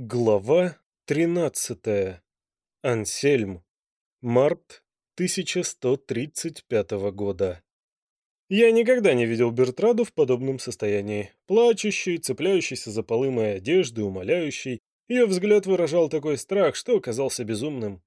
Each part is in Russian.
Глава 13. Ансельм. Март 1135 года. Я никогда не видел Бертраду в подобном состоянии. Плачущий, цепляющийся за полы моей одежды, умоляющий. Ее взгляд выражал такой страх, что оказался безумным.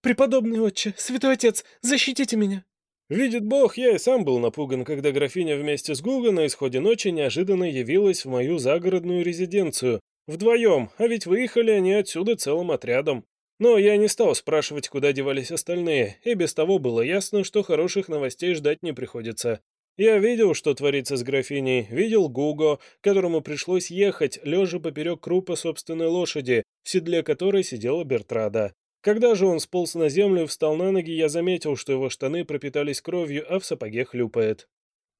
«Преподобный отче, святой отец, защитите меня!» Видит Бог, я и сам был напуган, когда графиня вместе с Гуго на исходе ночи неожиданно явилась в мою загородную резиденцию, Вдвоем, а ведь выехали они отсюда целым отрядом. Но я не стал спрашивать, куда девались остальные, и без того было ясно, что хороших новостей ждать не приходится. Я видел, что творится с графиней, видел Гуго, которому пришлось ехать, лежа поперек крупа собственной лошади, в седле которой сидела Бертрада. Когда же он сполз на землю и встал на ноги, я заметил, что его штаны пропитались кровью, а в сапоге хлюпает.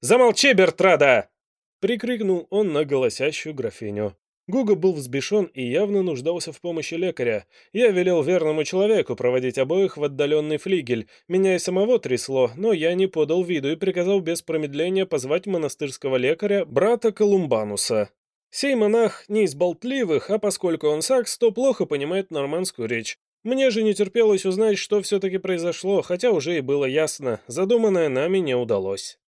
«Замолчи, Бертрада!» — прикрикнул он на голосящую графиню. Гуга был взбешен и явно нуждался в помощи лекаря. Я велел верному человеку проводить обоих в отдаленный флигель. Меня и самого трясло, но я не подал виду и приказал без промедления позвать монастырского лекаря, брата Колумбануса. Сей монах не из болтливых, а поскольку он сакс, то плохо понимает нормандскую речь. Мне же не терпелось узнать, что все-таки произошло, хотя уже и было ясно, задуманное нами не удалось.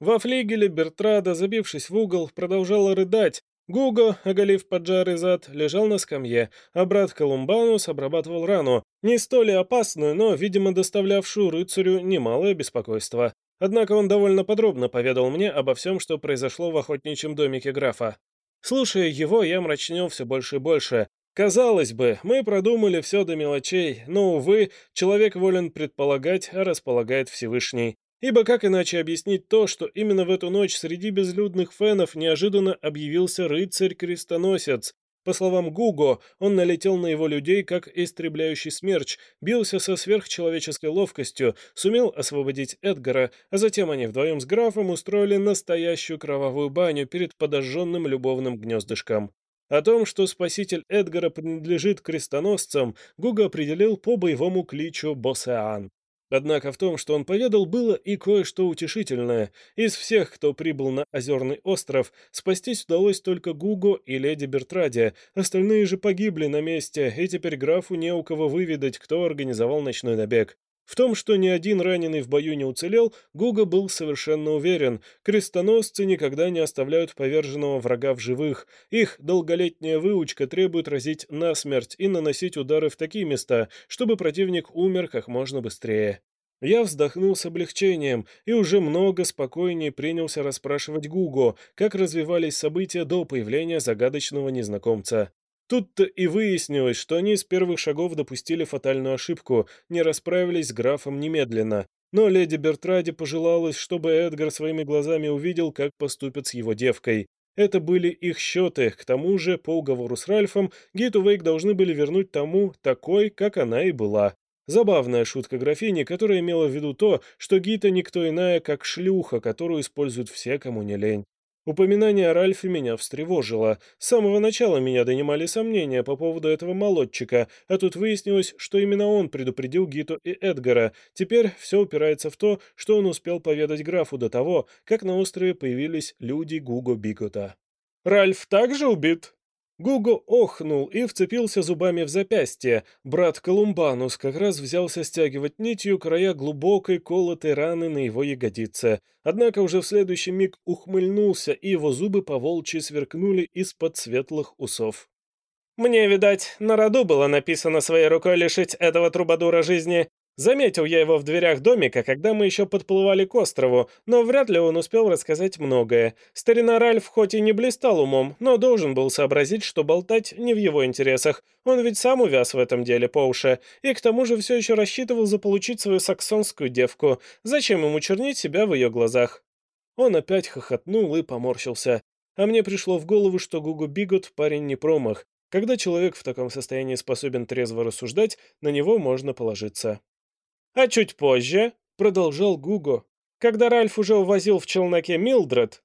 Во флигеле Бертрада, забившись в угол, продолжала рыдать, Гуго, оголив поджарый зад, лежал на скамье, а брат Колумбанус обрабатывал рану, не столь опасную, но, видимо, доставлявшую рыцарю немалое беспокойство. Однако он довольно подробно поведал мне обо всем, что произошло в охотничьем домике графа. Слушая его, я мрачнел все больше и больше. Казалось бы, мы продумали все до мелочей, но, увы, человек волен предполагать, а располагает Всевышний. Ибо как иначе объяснить то, что именно в эту ночь среди безлюдных фенов неожиданно объявился рыцарь-крестоносец? По словам Гуго, он налетел на его людей, как истребляющий смерч, бился со сверхчеловеческой ловкостью, сумел освободить Эдгара, а затем они вдвоем с графом устроили настоящую кровавую баню перед подожженным любовным гнездышком. О том, что спаситель Эдгара принадлежит крестоносцам, Гуго определил по боевому кличу Босеан. Однако в том, что он поведал, было и кое-что утешительное. Из всех, кто прибыл на Озерный остров, спастись удалось только Гуго и леди Бертраде, остальные же погибли на месте, и теперь графу не у кого выведать, кто организовал ночной набег. В том, что ни один раненый в бою не уцелел, Гуга был совершенно уверен. Крестоносцы никогда не оставляют поверженного врага в живых. Их долголетняя выучка требует разить насмерть и наносить удары в такие места, чтобы противник умер как можно быстрее. Я вздохнул с облегчением и уже много спокойнее принялся расспрашивать Гуго, как развивались события до появления загадочного незнакомца. Тут-то и выяснилось, что они с первых шагов допустили фатальную ошибку, не расправились с графом немедленно. Но леди Бертраде пожелалось, чтобы Эдгар своими глазами увидел, как поступят с его девкой. Это были их счеты, к тому же, по уговору с Ральфом, Гиту Вейк должны были вернуть тому такой, как она и была. Забавная шутка графини, которая имела в виду то, что Гита никто иная, как шлюха, которую используют все, кому не лень. Упоминание о Ральфе меня встревожило. С самого начала меня донимали сомнения по поводу этого молодчика, а тут выяснилось, что именно он предупредил Гиту и Эдгара. Теперь все упирается в то, что он успел поведать графу до того, как на острове появились люди Гуго Бигота. «Ральф также убит?» Гуго охнул и вцепился зубами в запястье. Брат Колумбанус как раз взялся стягивать нитью края глубокой колотой раны на его ягодице. Однако уже в следующий миг ухмыльнулся, и его зубы поволчьи сверкнули из-под светлых усов. «Мне, видать, на роду было написано своей рукой лишить этого трубадура жизни. Заметил я его в дверях домика, когда мы еще подплывали к острову, но вряд ли он успел рассказать многое. Старина Ральф хоть и не блистал умом, но должен был сообразить, что болтать не в его интересах. Он ведь сам увяз в этом деле по уши, и к тому же все еще рассчитывал заполучить свою саксонскую девку. Зачем ему чернить себя в ее глазах? Он опять хохотнул и поморщился. А мне пришло в голову, что Гугу Бигот парень не промах. Когда человек в таком состоянии способен трезво рассуждать, на него можно положиться. А чуть позже, продолжал Гуго, когда Ральф уже увозил в челноке Милдред,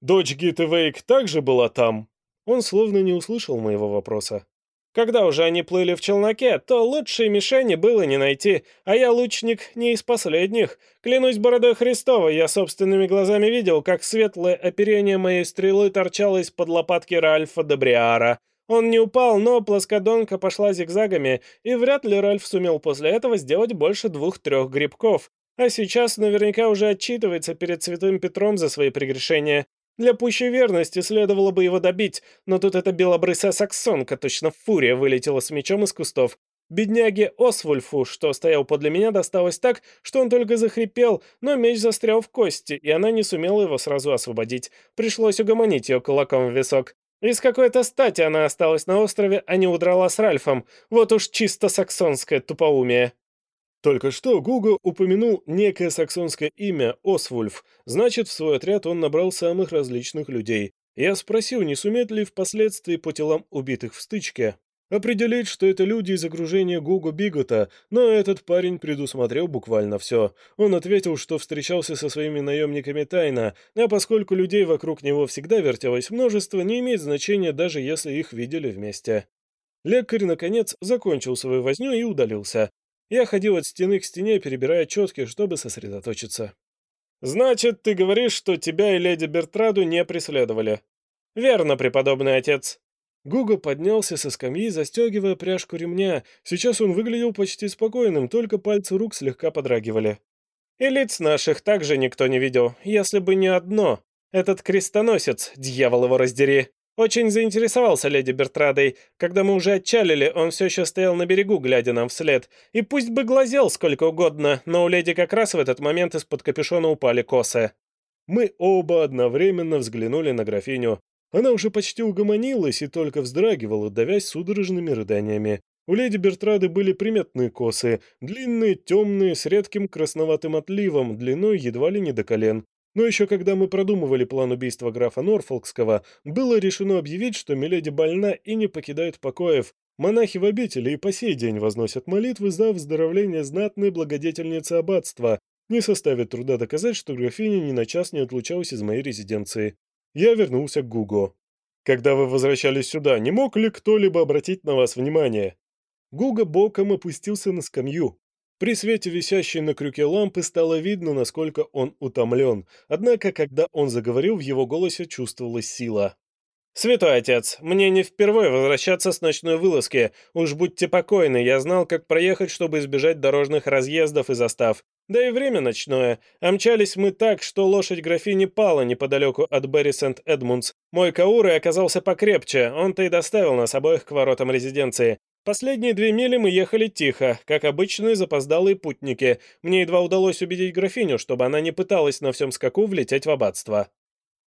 дочь Гиты Вейк также была там. Он словно не услышал моего вопроса. Когда уже они плыли в челноке, то лучшей мишени было не найти, а я лучник не из последних. Клянусь бородой Христова, я собственными глазами видел, как светлое оперение моей стрелы торчало из-под лопатки Ральфа Добриара. Он не упал, но плоскодонка пошла зигзагами, и вряд ли Ральф сумел после этого сделать больше двух-трех грибков. А сейчас наверняка уже отчитывается перед Святым Петром за свои прегрешения. Для пущей верности следовало бы его добить, но тут эта белобрысая саксонка, точно фурия, вылетела с мечом из кустов. Бедняге Освульфу, что стоял подле меня, досталось так, что он только захрипел, но меч застрял в кости, и она не сумела его сразу освободить. Пришлось угомонить ее кулаком в висок. И с какой-то стати она осталась на острове, а не удрала с Ральфом. Вот уж чисто саксонское тупоумие. Только что Гуго упомянул некое саксонское имя Освульф, значит, в свой отряд он набрал самых различных людей. Я спросил, не сумеет ли впоследствии по телам убитых в стычке определить, что это люди из окружения Гуго Бигота, но этот парень предусмотрел буквально все. Он ответил, что встречался со своими наемниками тайно, а поскольку людей вокруг него всегда вертелось множество, не имеет значения, даже если их видели вместе. Лекарь, наконец, закончил свою возню и удалился. Я ходил от стены к стене, перебирая четки, чтобы сосредоточиться. «Значит, ты говоришь, что тебя и леди Бертраду не преследовали?» «Верно, преподобный отец», Гуго поднялся со скамьи, застегивая пряжку ремня. Сейчас он выглядел почти спокойным, только пальцы рук слегка подрагивали. «И лиц наших также никто не видел, если бы не одно. Этот крестоносец, дьявол его раздери, очень заинтересовался леди Бертрадой. Когда мы уже отчалили, он все еще стоял на берегу, глядя нам вслед. И пусть бы глазел сколько угодно, но у леди как раз в этот момент из-под капюшона упали косы». Мы оба одновременно взглянули на графиню. Она уже почти угомонилась и только вздрагивала, давясь судорожными рыданиями. У леди Бертрады были приметные косы, длинные, темные, с редким красноватым отливом, длиной едва ли не до колен. Но еще когда мы продумывали план убийства графа Норфолкского, было решено объявить, что Миледи больна и не покидает покоев. Монахи в обители и по сей день возносят молитвы за выздоровление знатной благодетельницы аббатства. Не составит труда доказать, что графиня ни на час не отлучалась из моей резиденции. Я вернулся к Гуго. «Когда вы возвращались сюда, не мог ли кто-либо обратить на вас внимание?» Гуго боком опустился на скамью. При свете висящей на крюке лампы стало видно, насколько он утомлен, однако, когда он заговорил, в его голосе чувствовалась сила. «Святой отец, мне не впервые возвращаться с ночной вылазки. Уж будьте покойны, я знал, как проехать, чтобы избежать дорожных разъездов и застав. Да и время ночное. Омчались мы так, что лошадь графини пала неподалеку от Берри Сент-Эдмундс. Мой Кауры оказался покрепче, он-то и доставил нас обоих к воротам резиденции. Последние две мили мы ехали тихо, как обычные запоздалые путники. Мне едва удалось убедить графиню, чтобы она не пыталась на всем скаку влететь в аббатство.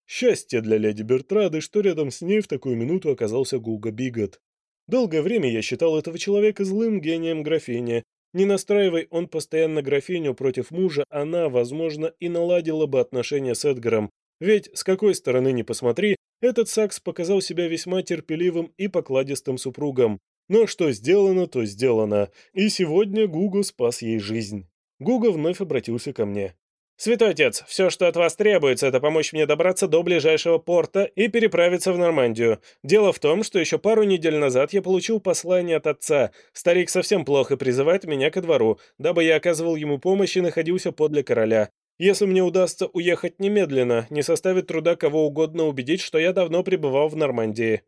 Счастье для леди Бертрады, что рядом с ней в такую минуту оказался Гуга Бигот. Долгое время я считал этого человека злым гением графини, не настраивай он постоянно графиню против мужа, она, возможно, и наладила бы отношения с Эдгаром. Ведь, с какой стороны ни посмотри, этот Сакс показал себя весьма терпеливым и покладистым супругом. Но что сделано, то сделано. И сегодня Гуго спас ей жизнь. Гуго вновь обратился ко мне. «Святой отец, все, что от вас требуется, это помочь мне добраться до ближайшего порта и переправиться в Нормандию. Дело в том, что еще пару недель назад я получил послание от отца. Старик совсем плохо призывает меня ко двору, дабы я оказывал ему помощь и находился подле короля. Если мне удастся уехать немедленно, не составит труда кого угодно убедить, что я давно пребывал в Нормандии».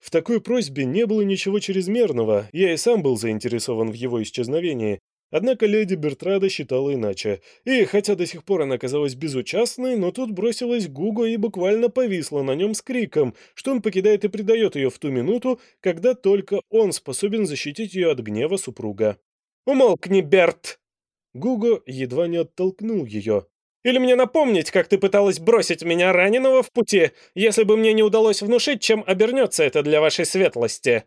В такой просьбе не было ничего чрезмерного, я и сам был заинтересован в его исчезновении, Однако леди Бертрада считала иначе, и хотя до сих пор она казалась безучастной, но тут бросилась Гуго и буквально повисла на нем с криком, что он покидает и предает ее в ту минуту, когда только он способен защитить ее от гнева супруга. «Умолкни, Берт!» Гуго едва не оттолкнул ее. «Или мне напомнить, как ты пыталась бросить меня раненого в пути, если бы мне не удалось внушить, чем обернется это для вашей светлости?»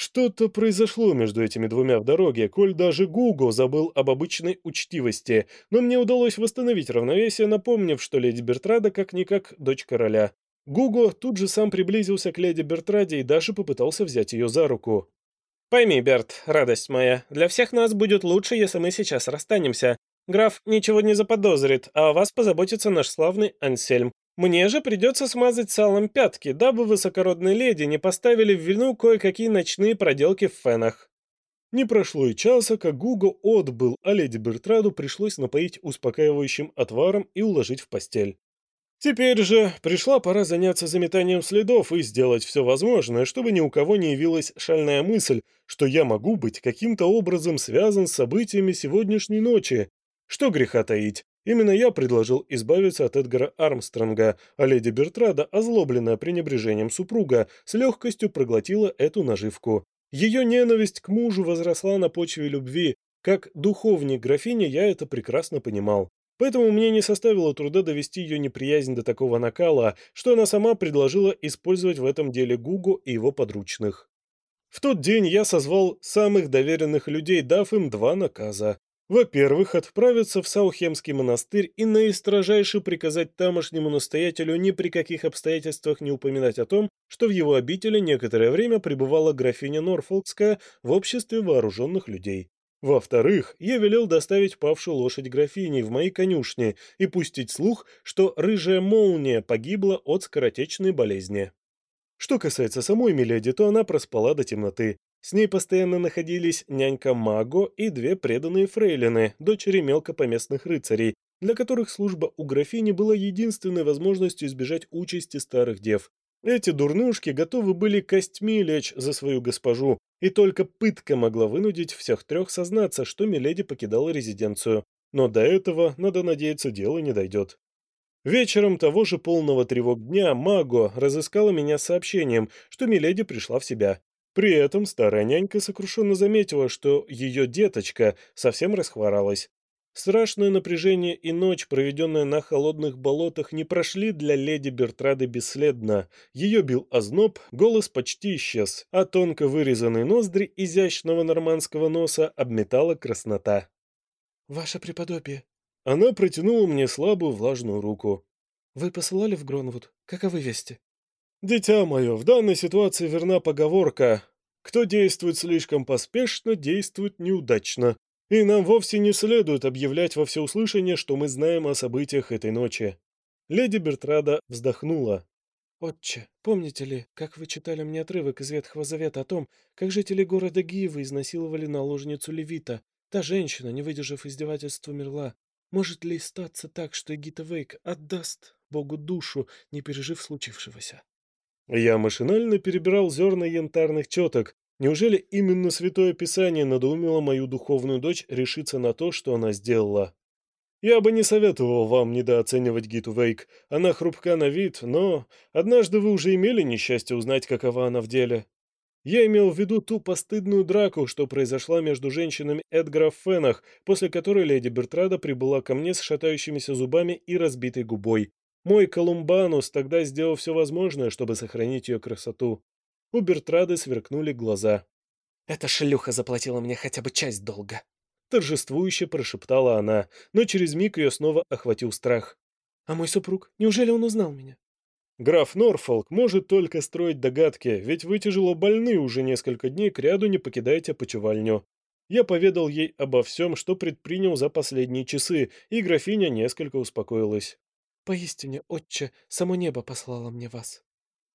Что-то произошло между этими двумя в дороге, коль даже Гуго забыл об обычной учтивости, но мне удалось восстановить равновесие, напомнив, что леди Бертрада как-никак дочь короля. Гуго тут же сам приблизился к леди Бертраде и даже попытался взять ее за руку. «Пойми, Берт, радость моя, для всех нас будет лучше, если мы сейчас расстанемся. Граф ничего не заподозрит, а о вас позаботится наш славный Ансельм. Мне же придется смазать салом пятки, дабы высокородные леди не поставили в вину кое-какие ночные проделки в фенах. Не прошло и часа, как Гуго отбыл, а леди Бертраду пришлось напоить успокаивающим отваром и уложить в постель. Теперь же пришла пора заняться заметанием следов и сделать все возможное, чтобы ни у кого не явилась шальная мысль, что я могу быть каким-то образом связан с событиями сегодняшней ночи. Что греха таить, именно я предложил избавиться от Эдгара Армстронга, а леди Бертрада, озлобленная пренебрежением супруга, с легкостью проглотила эту наживку. Ее ненависть к мужу возросла на почве любви. Как духовник графини я это прекрасно понимал. Поэтому мне не составило труда довести ее неприязнь до такого накала, что она сама предложила использовать в этом деле Гугу и его подручных. В тот день я созвал самых доверенных людей, дав им два наказа. Во-первых, отправиться в Саухемский монастырь и наистрожайше приказать тамошнему настоятелю ни при каких обстоятельствах не упоминать о том, что в его обители некоторое время пребывала графиня Норфолкская в обществе вооруженных людей. Во-вторых, я велел доставить павшую лошадь графини в мои конюшни и пустить слух, что рыжая молния погибла от скоротечной болезни. Что касается самой Миледи, то она проспала до темноты. С ней постоянно находились нянька Маго и две преданные фрейлины, дочери мелкопоместных рыцарей, для которых служба у графини была единственной возможностью избежать участи старых дев. Эти дурнушки готовы были костьми лечь за свою госпожу, и только пытка могла вынудить всех трех сознаться, что Миледи покидала резиденцию. Но до этого, надо надеяться, дело не дойдет. Вечером того же полного тревог дня Маго разыскала меня сообщением, что Миледи пришла в себя. При этом старая нянька сокрушенно заметила, что ее деточка совсем расхворалась. Страшное напряжение и ночь, проведенная на холодных болотах, не прошли для леди Бертрады бесследно. Ее бил озноб, голос почти исчез, а тонко вырезанные ноздри изящного нормандского носа обметала краснота. «Ваше преподобие!» Она протянула мне слабую влажную руку. «Вы посылали в Гронвуд? Каковы вести?» «Дитя мое, в данной ситуации верна поговорка. Кто действует слишком поспешно, действует неудачно. И нам вовсе не следует объявлять во всеуслышание, что мы знаем о событиях этой ночи. Леди Бертрада вздохнула. «Отче, помните ли, как вы читали мне отрывок из Ветхого Завета о том, как жители города Гиевы изнасиловали наложницу Левита? Та женщина, не выдержав издевательств, умерла. Может ли статься так, что Эгита Вейк отдаст Богу душу, не пережив случившегося?» Я машинально перебирал зерна янтарных четок, Неужели именно Святое Писание надоумило мою духовную дочь решиться на то, что она сделала? Я бы не советовал вам недооценивать Гиту Вейк. Она хрупка на вид, но однажды вы уже имели несчастье узнать, какова она в деле. Я имел в виду ту постыдную драку, что произошла между женщинами Эдгара в Фенах, после которой леди Бертрада прибыла ко мне с шатающимися зубами и разбитой губой. Мой Колумбанус тогда сделал все возможное, чтобы сохранить ее красоту. У Бертрады сверкнули глаза. «Эта шлюха заплатила мне хотя бы часть долга!» Торжествующе прошептала она, но через миг ее снова охватил страх. «А мой супруг? Неужели он узнал меня?» Граф Норфолк может только строить догадки, ведь вы тяжело больны уже несколько дней кряду не покидаете почевальню. Я поведал ей обо всем, что предпринял за последние часы, и графиня несколько успокоилась. «Поистине, отче, само небо послало мне вас».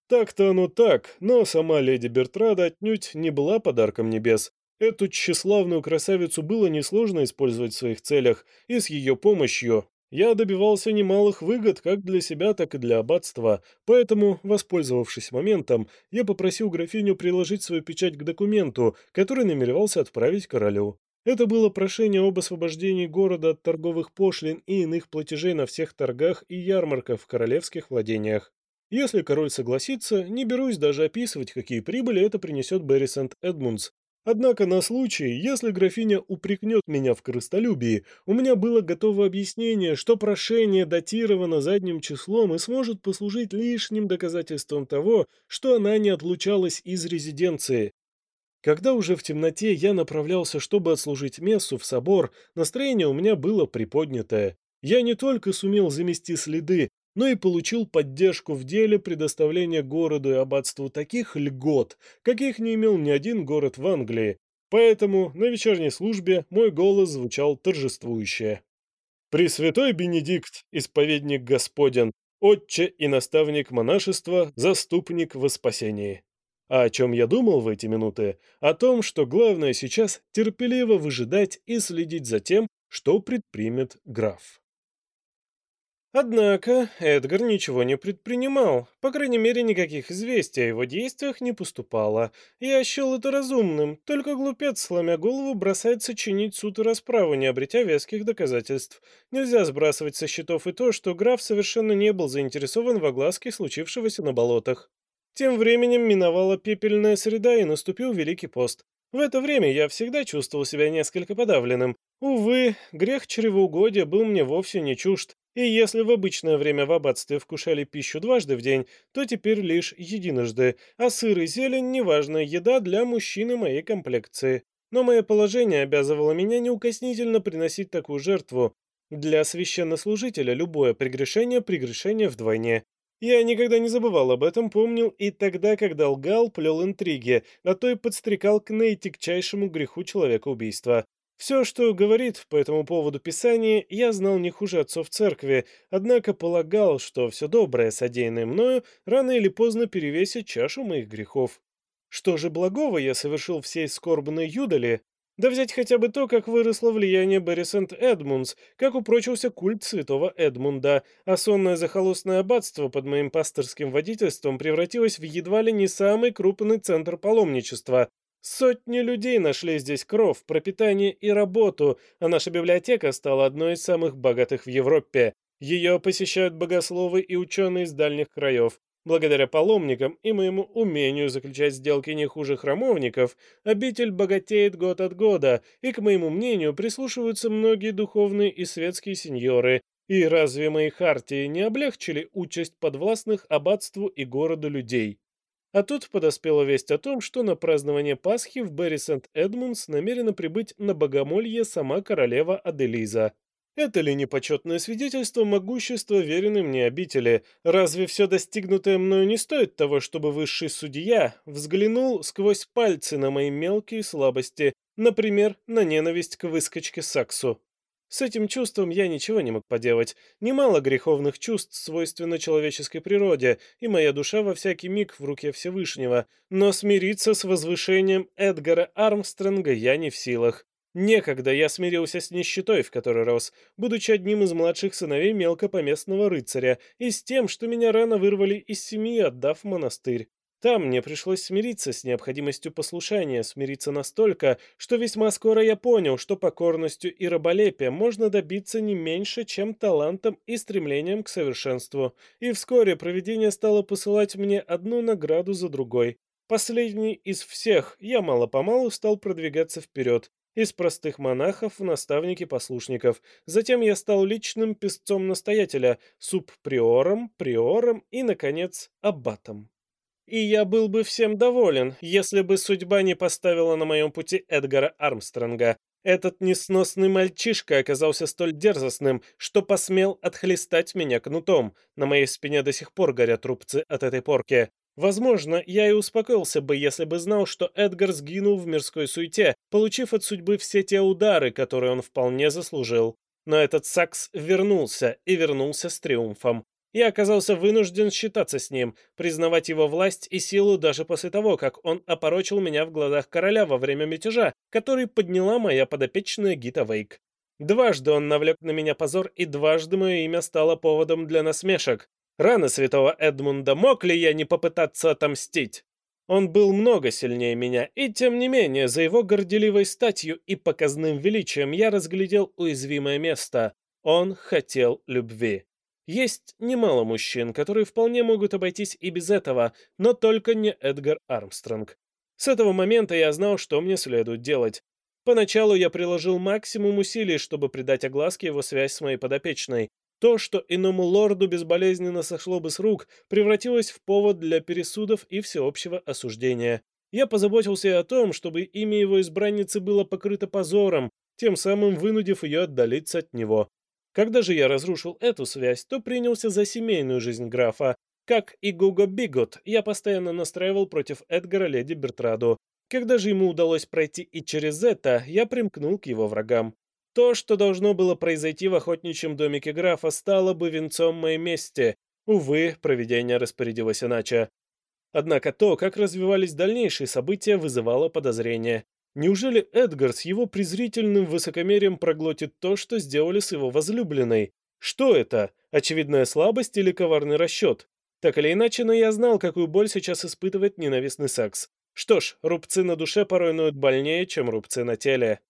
Так-то оно так, но сама леди Бертрада отнюдь не была подарком небес. Эту тщеславную красавицу было несложно использовать в своих целях, и с ее помощью я добивался немалых выгод как для себя, так и для аббатства, поэтому, воспользовавшись моментом, я попросил графиню приложить свою печать к документу, который намеревался отправить королю. Это было прошение об освобождении города от торговых пошлин и иных платежей на всех торгах и ярмарках в королевских владениях. Если король согласится, не берусь даже описывать, какие прибыли это принесет Берри Сент-Эдмундс. Однако на случай, если графиня упрекнет меня в крыстолюбии, у меня было готово объяснение, что прошение датировано задним числом и сможет послужить лишним доказательством того, что она не отлучалась из резиденции. Когда уже в темноте я направлялся, чтобы отслужить мессу в собор, настроение у меня было приподнятое. Я не только сумел замести следы, но и получил поддержку в деле предоставления городу и аббатству таких льгот, каких не имел ни один город в Англии, поэтому на вечерней службе мой голос звучал торжествующе. «Пресвятой Бенедикт, исповедник Господен, отче и наставник монашества, заступник во спасении». А о чем я думал в эти минуты? О том, что главное сейчас терпеливо выжидать и следить за тем, что предпримет граф. Однако Эдгар ничего не предпринимал, по крайней мере, никаких известий о его действиях не поступало. Я счел это разумным, только глупец, сломя голову, бросается чинить суд и расправу, не обретя веских доказательств. Нельзя сбрасывать со счетов и то, что граф совершенно не был заинтересован в огласке случившегося на болотах. Тем временем миновала пепельная среда и наступил Великий пост. В это время я всегда чувствовал себя несколько подавленным. Увы, грех чревоугодия был мне вовсе не чужд. И если в обычное время в аббатстве вкушали пищу дважды в день, то теперь лишь единожды, а сыр и зелень – неважная еда для мужчины моей комплекции. Но мое положение обязывало меня неукоснительно приносить такую жертву. Для священнослужителя любое прегрешение – прегрешение вдвойне. Я никогда не забывал об этом, помнил и тогда, когда лгал, плел интриги, а то и подстрекал к наитягчайшему греху человека-убийства. Все, что говорит по этому поводу Писание, я знал не хуже отцов церкви, однако полагал, что все доброе, содеянное мною, рано или поздно перевесит чашу моих грехов. Что же благого я совершил всей скорбной юдали? Да взять хотя бы то, как выросло влияние Берри Сент-Эдмундс, как упрочился культ святого Эдмунда, а сонное захолустное аббатство под моим пасторским водительством превратилось в едва ли не самый крупный центр паломничества, Сотни людей нашли здесь кров, пропитание и работу, а наша библиотека стала одной из самых богатых в Европе. Ее посещают богословы и ученые из дальних краев. Благодаря паломникам и моему умению заключать сделки не хуже храмовников, обитель богатеет год от года, и, к моему мнению, прислушиваются многие духовные и светские сеньоры. И разве мои хартии не облегчили участь подвластных аббатству и городу людей? А тут подоспела весть о том, что на празднование Пасхи в Берри Сент-Эдмундс намерена прибыть на богомолье сама королева Аделиза. Это ли не почетное свидетельство могущества веренной мне обители? Разве все достигнутое мною не стоит того, чтобы высший судья взглянул сквозь пальцы на мои мелкие слабости, например, на ненависть к выскочке Саксу? С этим чувством я ничего не мог поделать. Немало греховных чувств свойственно человеческой природе, и моя душа во всякий миг в руке Всевышнего. Но смириться с возвышением Эдгара Армстронга я не в силах. Некогда я смирился с нищетой, в которой рос, будучи одним из младших сыновей мелкопоместного рыцаря, и с тем, что меня рано вырвали из семьи, отдав монастырь. Там мне пришлось смириться с необходимостью послушания, смириться настолько, что весьма скоро я понял, что покорностью и раболепием можно добиться не меньше, чем талантом и стремлением к совершенству. И вскоре провидение стало посылать мне одну награду за другой. Последний из всех я мало-помалу стал продвигаться вперед, из простых монахов в наставники послушников. Затем я стал личным песцом настоятеля, субприором, приором и, наконец, аббатом. И я был бы всем доволен, если бы судьба не поставила на моем пути Эдгара Армстронга. Этот несносный мальчишка оказался столь дерзостным, что посмел отхлестать меня кнутом. На моей спине до сих пор горят рубцы от этой порки. Возможно, я и успокоился бы, если бы знал, что Эдгар сгинул в мирской суете, получив от судьбы все те удары, которые он вполне заслужил. Но этот Сакс вернулся, и вернулся с триумфом. Я оказался вынужден считаться с ним, признавать его власть и силу даже после того, как он опорочил меня в глазах короля во время мятежа, который подняла моя подопечная Гита Вейк. Дважды он навлек на меня позор, и дважды мое имя стало поводом для насмешек. Рано святого Эдмунда мог ли я не попытаться отомстить? Он был много сильнее меня, и тем не менее, за его горделивой статью и показным величием я разглядел уязвимое место. Он хотел любви. Есть немало мужчин, которые вполне могут обойтись и без этого, но только не Эдгар Армстронг. С этого момента я знал, что мне следует делать. Поначалу я приложил максимум усилий, чтобы придать огласке его связь с моей подопечной. То, что иному лорду безболезненно сошло бы с рук, превратилось в повод для пересудов и всеобщего осуждения. Я позаботился о том, чтобы имя его избранницы было покрыто позором, тем самым вынудив ее отдалиться от него. Когда же я разрушил эту связь, то принялся за семейную жизнь графа. Как и Гуго Бигот, я постоянно настраивал против Эдгара леди Бертраду. Когда же ему удалось пройти и через это, я примкнул к его врагам. То, что должно было произойти в охотничьем домике графа, стало бы венцом моей мести. Увы, проведение распорядилось иначе. Однако то, как развивались дальнейшие события, вызывало подозрения. Неужели Эдгар с его презрительным высокомерием проглотит то, что сделали с его возлюбленной? Что это? Очевидная слабость или коварный расчет? Так или иначе, но я знал, какую боль сейчас испытывает ненавистный Сакс. Что ж, рубцы на душе порой ноют больнее, чем рубцы на теле.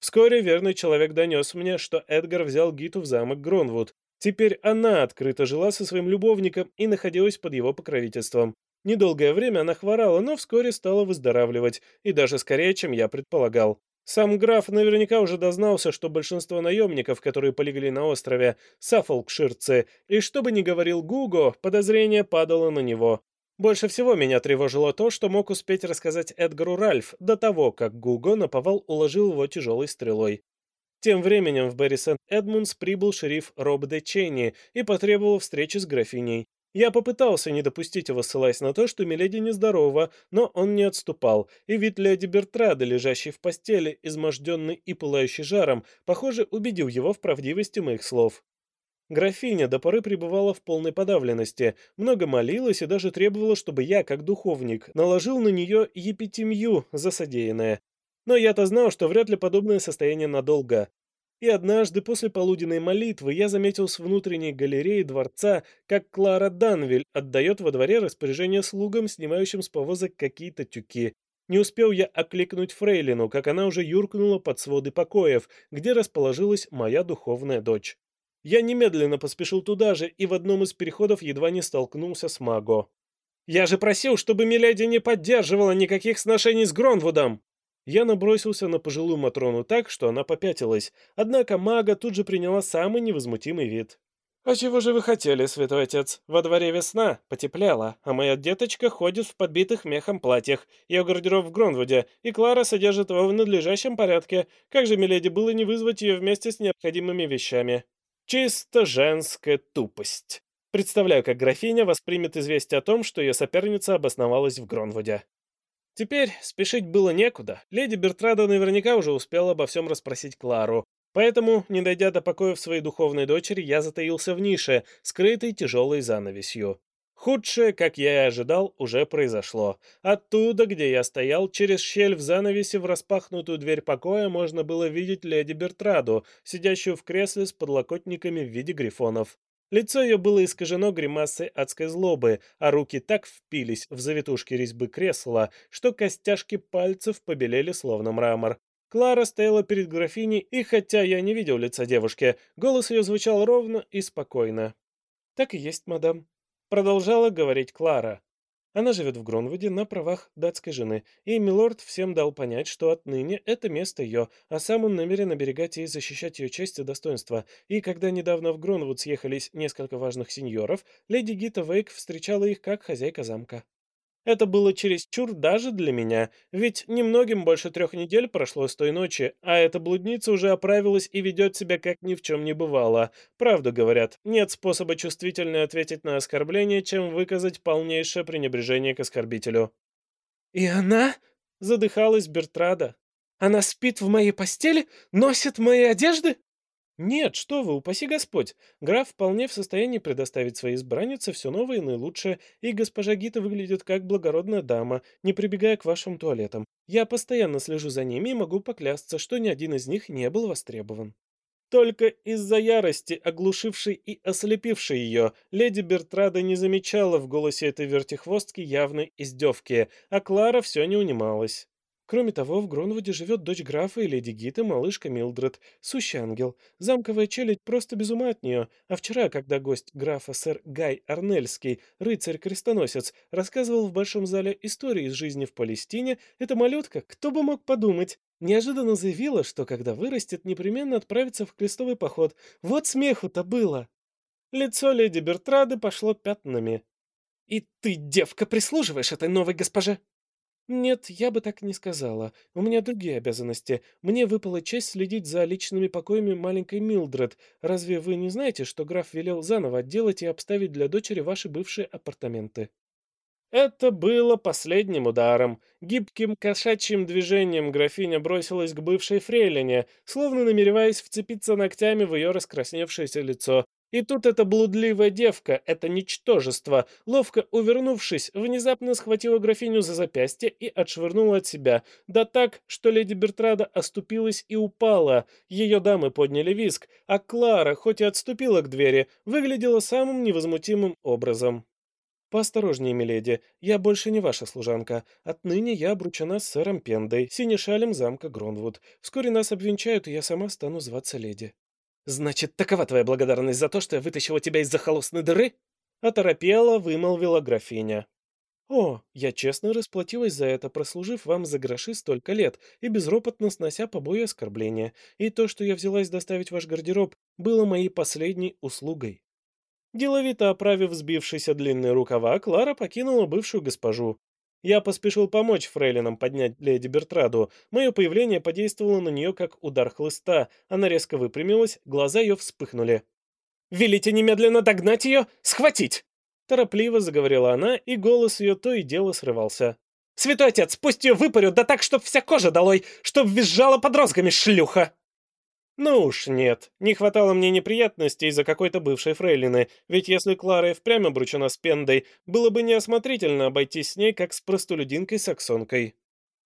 Вскоре верный человек донес мне, что Эдгар взял Гиту в замок Гронвуд. Теперь она открыто жила со своим любовником и находилась под его покровительством. Недолгое время она хворала, но вскоре стала выздоравливать, и даже скорее, чем я предполагал. Сам граф наверняка уже дознался, что большинство наемников, которые полегли на острове, сафолкширцы, и что бы ни говорил Гуго, подозрение падало на него. Больше всего меня тревожило то, что мог успеть рассказать Эдгару Ральф до того, как Гуго наповал уложил его тяжелой стрелой. Тем временем в Берри Сент-Эдмундс прибыл шериф Роб де Чейни и потребовал встречи с графиней. Я попытался не допустить его, ссылаясь на то, что Миледи нездорова, но он не отступал, и вид леди Бертрады, лежащей в постели, изможденный и пылающий жаром, похоже, убедил его в правдивости моих слов. Графиня до поры пребывала в полной подавленности, много молилась и даже требовала, чтобы я, как духовник, наложил на нее епитемью за содеянное. Но я-то знал, что вряд ли подобное состояние надолго. И однажды после полуденной молитвы я заметил с внутренней галереи дворца, как Клара Данвиль отдает во дворе распоряжение слугам, снимающим с повозок какие-то тюки. Не успел я окликнуть Фрейлину, как она уже юркнула под своды покоев, где расположилась моя духовная дочь. Я немедленно поспешил туда же и в одном из переходов едва не столкнулся с Маго. «Я же просил, чтобы Миледи не поддерживала никаких сношений с Гронвудом!» Я набросился на пожилую Матрону так, что она попятилась, однако мага тут же приняла самый невозмутимый вид. «А чего же вы хотели, святой отец? Во дворе весна, потепляло, а моя деточка ходит в подбитых мехом платьях, ее гардероб в Гронвуде, и Клара содержит его в надлежащем порядке. Как же, миледи, было не вызвать ее вместе с необходимыми вещами?» «Чисто женская тупость». Представляю, как графиня воспримет известие о том, что ее соперница обосновалась в Гронвуде. Теперь спешить было некуда. Леди Бертрада наверняка уже успела обо всем расспросить Клару. Поэтому, не дойдя до покоя в своей духовной дочери, я затаился в нише, скрытой тяжелой занавесью. Худшее, как я и ожидал, уже произошло. Оттуда, где я стоял, через щель в занавесе в распахнутую дверь покоя можно было видеть леди Бертраду, сидящую в кресле с подлокотниками в виде грифонов. Лицо ее было искажено гримасой адской злобы, а руки так впились в завитушки резьбы кресла, что костяшки пальцев побелели словно мрамор. Клара стояла перед графиней, и хотя я не видел лица девушки, голос ее звучал ровно и спокойно. «Так и есть, мадам», — продолжала говорить Клара. Она живет в Гронвуде на правах датской жены, и милорд всем дал понять, что отныне это место ее, а сам он намерен оберегать и защищать ее честь и достоинство. И когда недавно в Гронвуд съехались несколько важных сеньоров, леди Гита Вейк встречала их как хозяйка замка. Это было чересчур даже для меня, ведь немногим больше трех недель прошло с той ночи, а эта блудница уже оправилась и ведет себя как ни в чем не бывало. Правду говорят, нет способа чувствительно ответить на оскорбление, чем выказать полнейшее пренебрежение к оскорбителю. «И она?» — задыхалась Бертрада. «Она спит в моей постели? Носит мои одежды?» Нет, что вы, упаси Господь. Граф вполне в состоянии предоставить своей избраннице все новое и наилучшее, и госпожа Гита выглядит как благородная дама, не прибегая к вашим туалетам. Я постоянно слежу за ними и могу поклясться, что ни один из них не был востребован. Только из-за ярости, оглушившей и ослепившей ее, леди Бертрада не замечала в голосе этой вертихвостки явной издевки, а Клара все не унималась. Кроме того, в Гронвуде живет дочь графа и леди Гиты, малышка Милдред, сущий ангел. Замковая челядь просто без ума от нее. А вчера, когда гость графа сэр Гай Арнельский, рыцарь-крестоносец, рассказывал в большом зале истории из жизни в Палестине, эта малютка, кто бы мог подумать, неожиданно заявила, что когда вырастет, непременно отправится в крестовый поход. Вот смеху-то было! Лицо леди Бертрады пошло пятнами. «И ты, девка, прислуживаешь этой новой госпоже?» «Нет, я бы так не сказала. У меня другие обязанности. Мне выпала честь следить за личными покоями маленькой Милдред. Разве вы не знаете, что граф велел заново отделать и обставить для дочери ваши бывшие апартаменты?» Это было последним ударом. Гибким кошачьим движением графиня бросилась к бывшей фрейлине, словно намереваясь вцепиться ногтями в ее раскрасневшееся лицо. И тут эта блудливая девка, это ничтожество, ловко увернувшись, внезапно схватила графиню за запястье и отшвырнула от себя, да так, что леди Бертрада оступилась и упала. Ее дамы подняли виск, а Клара, хоть и отступила к двери, выглядела самым невозмутимым образом. «Поосторожнее, миледи, я больше не ваша служанка. Отныне я обручена с сэром Пендой, синешалем замка Гронвуд. Вскоре нас обвенчают, и я сама стану зваться леди». «Значит, такова твоя благодарность за то, что я вытащила тебя из захолостной дыры?» Оторопела, вымолвила графиня. «О, я честно расплатилась за это, прослужив вам за гроши столько лет и безропотно снося побои и оскорбления, и то, что я взялась доставить ваш гардероб, было моей последней услугой». Деловито оправив сбившиеся длинные рукава, Клара покинула бывшую госпожу. Я поспешил помочь фрейлинам поднять леди Бертраду. Мое появление подействовало на нее как удар хлыста. Она резко выпрямилась, глаза ее вспыхнули. «Велите немедленно догнать ее! Схватить!» Торопливо заговорила она, и голос ее то и дело срывался. «Святой отец, пусть ее выпарю, да так, чтоб вся кожа долой, чтоб визжала под розгами шлюха!» Ну уж нет, не хватало мне неприятностей из-за какой-то бывшей фрейлины, ведь если Клара и впрямь обручена с Пендой, было бы неосмотрительно обойтись с ней, как с простолюдинкой-саксонкой.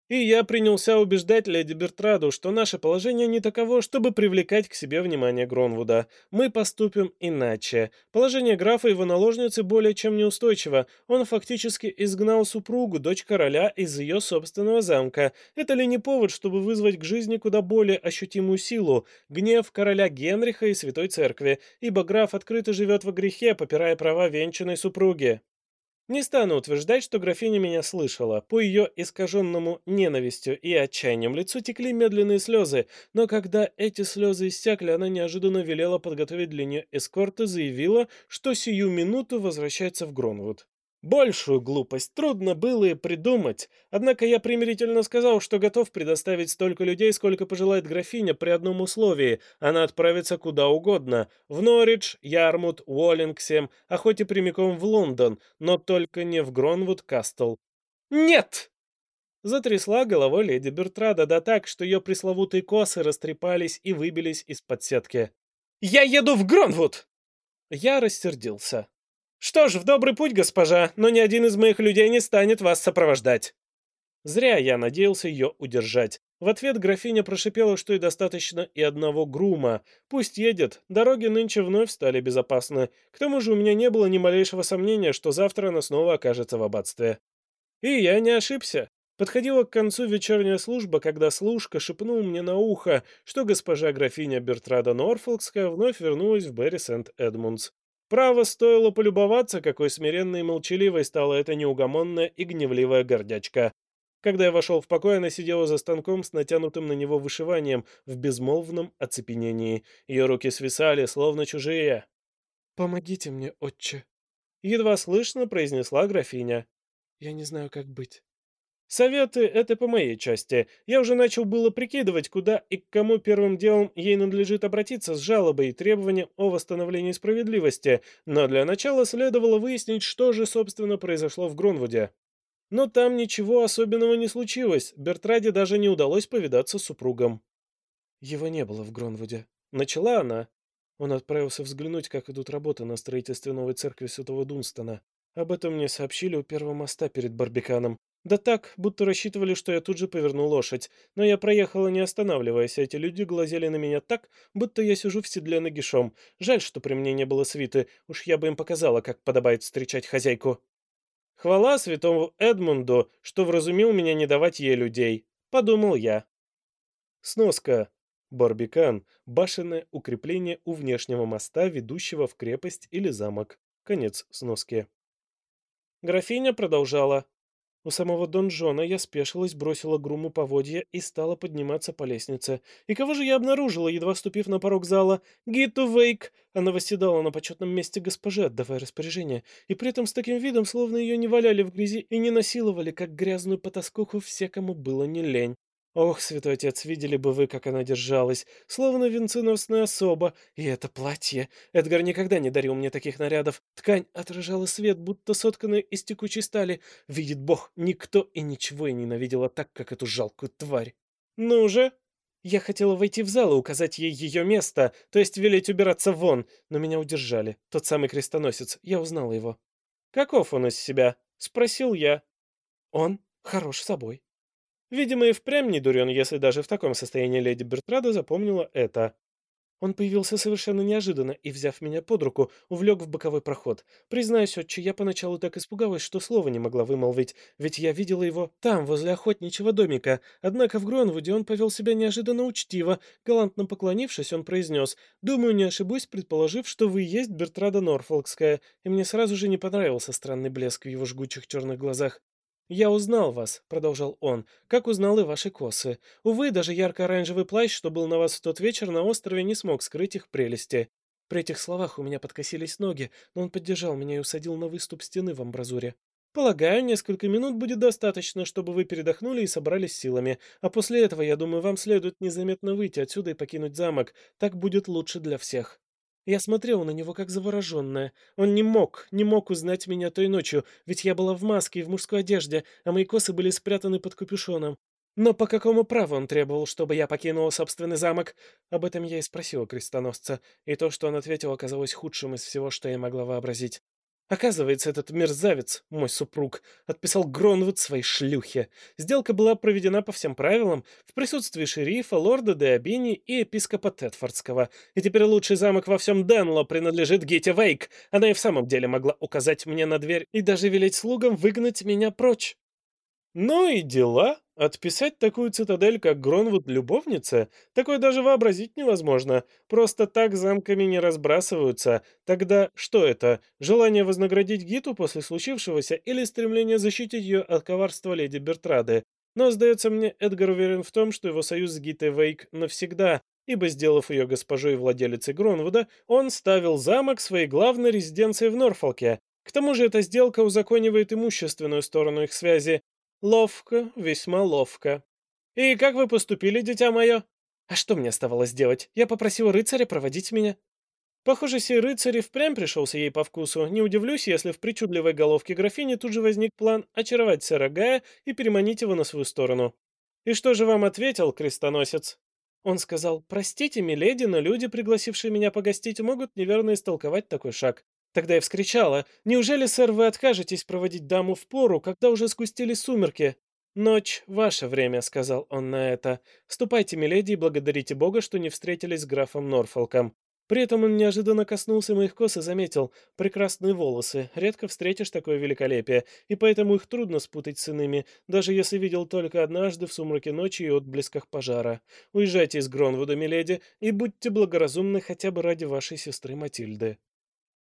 И я принялся убеждать леди Бертраду, что наше положение не таково, чтобы привлекать к себе внимание Гронвуда. Мы поступим иначе. Положение графа и его наложницы более чем неустойчиво. Он фактически изгнал супругу, дочь короля, из ее собственного замка. Это ли не повод, чтобы вызвать к жизни куда более ощутимую силу? Гнев короля Генриха и Святой Церкви, ибо граф открыто живет во грехе, попирая права венчанной супруги. Не стану утверждать, что графиня меня слышала. По ее искаженному ненавистью и отчаянием лицу текли медленные слезы, но когда эти слезы иссякли, она неожиданно велела подготовить для нее эскорт и заявила, что сию минуту возвращается в Гронвуд. Большую глупость трудно было и придумать, однако я примирительно сказал, что готов предоставить столько людей, сколько пожелает графиня при одном условии. Она отправится куда угодно. В Норридж, Ярмут, Уоллингсем, а хоть и прямиком в Лондон, но только не в Гронвуд-Кастл. «Нет!» Затрясла головой леди Бертрада, да так, что ее пресловутые косы растрепались и выбились из-под сетки. «Я еду в Гронвуд!» Я рассердился. «Что ж, в добрый путь, госпожа, но ни один из моих людей не станет вас сопровождать». Зря я надеялся ее удержать. В ответ графиня прошипела, что и достаточно и одного грума. Пусть едет, дороги нынче вновь стали безопасны. К тому же у меня не было ни малейшего сомнения, что завтра она снова окажется в аббатстве. И я не ошибся. Подходила к концу вечерняя служба, когда служка шепнул мне на ухо, что госпожа графиня Бертрада Норфолкская вновь вернулась в Берри Сент-Эдмундс. Право стоило полюбоваться, какой смиренной и молчаливой стала эта неугомонная и гневливая гордячка. Когда я вошел в покой, она сидела за станком с натянутым на него вышиванием в безмолвном оцепенении. Ее руки свисали, словно чужие. «Помогите мне, отче!» Едва слышно произнесла графиня. «Я не знаю, как быть». Советы — это по моей части. Я уже начал было прикидывать, куда и к кому первым делом ей надлежит обратиться с жалобой и требованием о восстановлении справедливости, но для начала следовало выяснить, что же, собственно, произошло в Гронвуде. Но там ничего особенного не случилось, Бертраде даже не удалось повидаться с супругом. Его не было в Гронвуде. Начала она. Он отправился взглянуть, как идут работы на строительстве новой церкви Святого Дунстона. Об этом мне сообщили у первого моста перед Барбиканом. Да так, будто рассчитывали, что я тут же поверну лошадь. Но я проехала, не останавливаясь, эти люди глазели на меня так, будто я сижу в седле нагишом. Жаль, что при мне не было свиты, уж я бы им показала, как подобает встречать хозяйку. Хвала святому Эдмунду, что вразумил меня не давать ей людей, подумал я. Сноска. Барбикан – башенное укрепление у внешнего моста, ведущего в крепость или замок. Конец сноски. Графиня продолжала. У самого донжона я спешилась, бросила груму поводья и стала подниматься по лестнице. И кого же я обнаружила, едва ступив на порог зала? Гиту Вейк! Она восседала на почетном месте госпожи, отдавая распоряжение, и при этом с таким видом, словно ее не валяли в грязи и не насиловали, как грязную потаскуху все, кому было не лень. Ох, святой отец, видели бы вы, как она держалась, словно венценосная особа. И это платье. Эдгар никогда не дарил мне таких нарядов. Ткань отражала свет, будто сотканная из текучей стали. Видит бог, никто и ничего и ненавидела так, как эту жалкую тварь. Ну же! Я хотела войти в зал и указать ей ее место, то есть велеть убираться вон, но меня удержали. Тот самый крестоносец, я узнала его. «Каков он из себя?» — спросил я. «Он хорош собой». Видимо, и впрямь не дурен, если даже в таком состоянии леди Бертрада запомнила это. Он появился совершенно неожиданно и, взяв меня под руку, увлек в боковой проход. Признаюсь, отче, я поначалу так испугалась, что слова не могла вымолвить, ведь я видела его там, возле охотничьего домика. Однако в Гронвуде он повел себя неожиданно учтиво. Галантно поклонившись, он произнес, «Думаю, не ошибусь, предположив, что вы есть Бертрада Норфолкская». И мне сразу же не понравился странный блеск в его жгучих черных глазах. «Я узнал вас», — продолжал он, — «как узнал и ваши косы. Увы, даже ярко-оранжевый плащ, что был на вас в тот вечер на острове, не смог скрыть их прелести». При этих словах у меня подкосились ноги, но он поддержал меня и усадил на выступ стены в амбразуре. «Полагаю, несколько минут будет достаточно, чтобы вы передохнули и собрались силами, а после этого, я думаю, вам следует незаметно выйти отсюда и покинуть замок. Так будет лучше для всех». Я смотрела на него как завороженная. Он не мог, не мог узнать меня той ночью, ведь я была в маске и в мужской одежде, а мои косы были спрятаны под капюшоном. Но по какому праву он требовал, чтобы я покинула собственный замок? Об этом я и спросила крестоносца, и то, что он ответил, оказалось худшим из всего, что я могла вообразить. Оказывается, этот мерзавец, мой супруг, отписал Гронвуд своей шлюхе. Сделка была проведена по всем правилам, в присутствии шерифа, лорда де Абини и епископа Тетфордского. И теперь лучший замок во всем Денло принадлежит Гете Вейк. Она и в самом деле могла указать мне на дверь и даже велеть слугам выгнать меня прочь. Ну и дела. Отписать такую цитадель, как Гронвуд, любовнице, такое даже вообразить невозможно. Просто так замками не разбрасываются. Тогда что это? Желание вознаградить Гиту после случившегося или стремление защитить ее от коварства леди Бертрады? Но, сдается мне, Эдгар уверен в том, что его союз с Гитой Вейк навсегда, ибо, сделав ее госпожой и владелицей Гронвуда, он ставил замок своей главной резиденцией в Норфолке. К тому же эта сделка узаконивает имущественную сторону их связи, Ловко, весьма ловко. И как вы поступили, дитя мое? А что мне оставалось делать? Я попросил рыцаря проводить меня. Похоже, сей рыцарь и впрямь пришелся ей по вкусу. Не удивлюсь, если в причудливой головке графини тут же возник план очаровать сэра Гая и переманить его на свою сторону. И что же вам ответил крестоносец? Он сказал, «Простите, миледи, но люди, пригласившие меня погостить, могут неверно истолковать такой шаг. Тогда я вскричала, «Неужели, сэр, вы откажетесь проводить даму в пору, когда уже скустились сумерки?» «Ночь — ваше время», — сказал он на это. «Ступайте, миледи, и благодарите Бога, что не встретились с графом Норфолком». При этом он неожиданно коснулся моих кос и заметил прекрасные волосы. Редко встретишь такое великолепие, и поэтому их трудно спутать с иными, даже если видел только однажды в сумраке ночи и отблесках пожара. Уезжайте из Гронвуда, миледи, и будьте благоразумны хотя бы ради вашей сестры Матильды.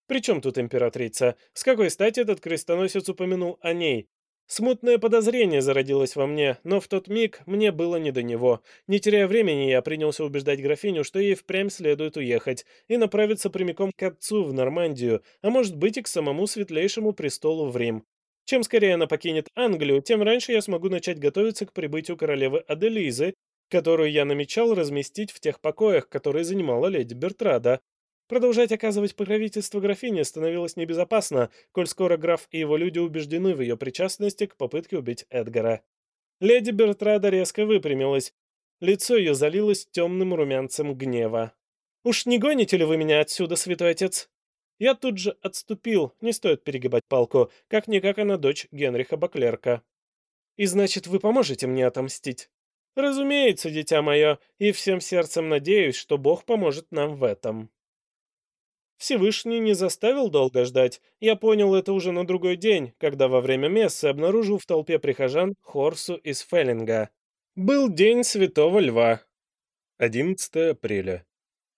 При чем тут императрица? С какой стати этот крестоносец упомянул о ней? Смутное подозрение зародилось во мне, но в тот миг мне было не до него. Не теряя времени, я принялся убеждать графиню, что ей впрямь следует уехать и направиться прямиком к отцу в Нормандию, а может быть и к самому светлейшему престолу в Рим. Чем скорее она покинет Англию, тем раньше я смогу начать готовиться к прибытию королевы Аделизы, которую я намечал разместить в тех покоях, которые занимала леди Бертрада. Продолжать оказывать покровительство графине становилось небезопасно, коль скоро граф и его люди убеждены в ее причастности к попытке убить Эдгара. Леди Бертрада резко выпрямилась. Лицо ее залилось темным румянцем гнева. «Уж не гоните ли вы меня отсюда, святой отец?» Я тут же отступил, не стоит перегибать палку, как-никак она дочь Генриха Баклерка. «И значит, вы поможете мне отомстить?» «Разумеется, дитя мое, и всем сердцем надеюсь, что Бог поможет нам в этом». Всевышний не заставил долго ждать. Я понял это уже на другой день, когда во время мессы обнаружил в толпе прихожан Хорсу из Феллинга. Был день Святого Льва. 11 апреля.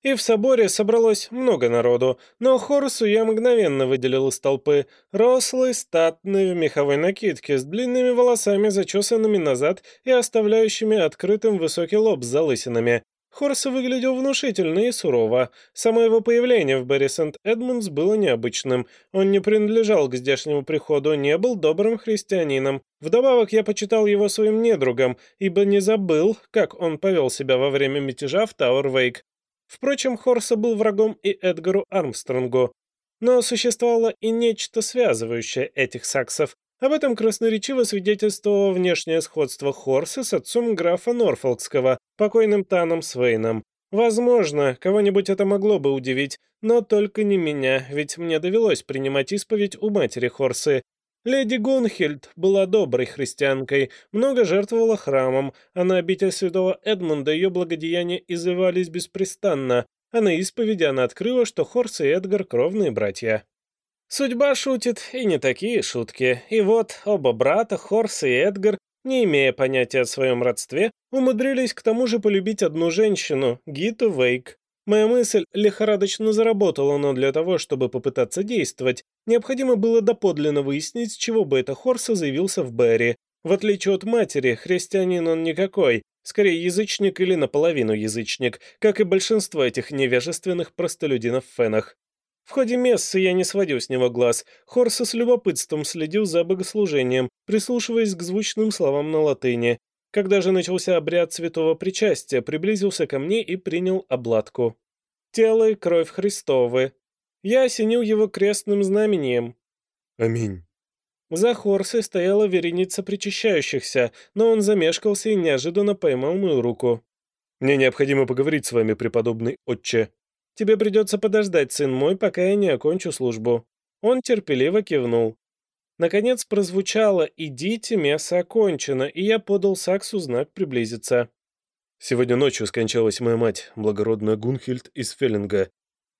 И в соборе собралось много народу, но Хорса я мгновенно выделил из толпы. Рослый, статный, в меховой накидке, с длинными волосами, зачесанными назад и оставляющими открытым высокий лоб с залысинами. Хорс выглядел внушительно и сурово. Само его появление в Берри Сент-Эдмундс было необычным. Он не принадлежал к здешнему приходу, не был добрым христианином. Вдобавок я почитал его своим недругом, ибо не забыл, как он повел себя во время мятежа в Тауэр-Вейк. Впрочем, Хорса был врагом и Эдгару Армстронгу. Но существовало и нечто связывающее этих саксов. Об этом красноречиво свидетельствовало внешнее сходство Хорса с отцом графа Норфолкского, покойным Таном Свейном. Возможно, кого-нибудь это могло бы удивить, но только не меня, ведь мне довелось принимать исповедь у матери Хорсы. Леди Гунхельд была доброй христианкой, много жертвовала храмом, а на обитель святого Эдмунда ее благодеяния изывались беспрестанно, а на исповеди она открыла, что Хорс и Эдгар — кровные братья. Судьба шутит, и не такие шутки. И вот оба брата, Хорс и Эдгар, не имея понятия о своем родстве, умудрились к тому же полюбить одну женщину, Гиту Вейк. Моя мысль лихорадочно заработала, но для того, чтобы попытаться действовать, необходимо было доподлинно выяснить, с чего бы это Хорса заявился в Берри. В отличие от матери, христианин он никакой, скорее язычник или наполовину язычник, как и большинство этих невежественных простолюдинов в Фенах. В ходе мессы я не сводил с него глаз. Хорса с любопытством следил за богослужением, прислушиваясь к звучным словам на латыни. Когда же начался обряд святого причастия, приблизился ко мне и принял обладку. Тело и кровь Христовы. Я осенил его крестным знамением. Аминь. За Хорсой стояла вереница причащающихся, но он замешкался и неожиданно поймал мою руку. «Мне необходимо поговорить с вами, преподобный отче», Тебе придется подождать, сын мой, пока я не окончу службу». Он терпеливо кивнул. Наконец прозвучало «Идите, место окончено», и я подал Саксу знак приблизиться. «Сегодня ночью скончалась моя мать, благородная Гунхильд из Феллинга».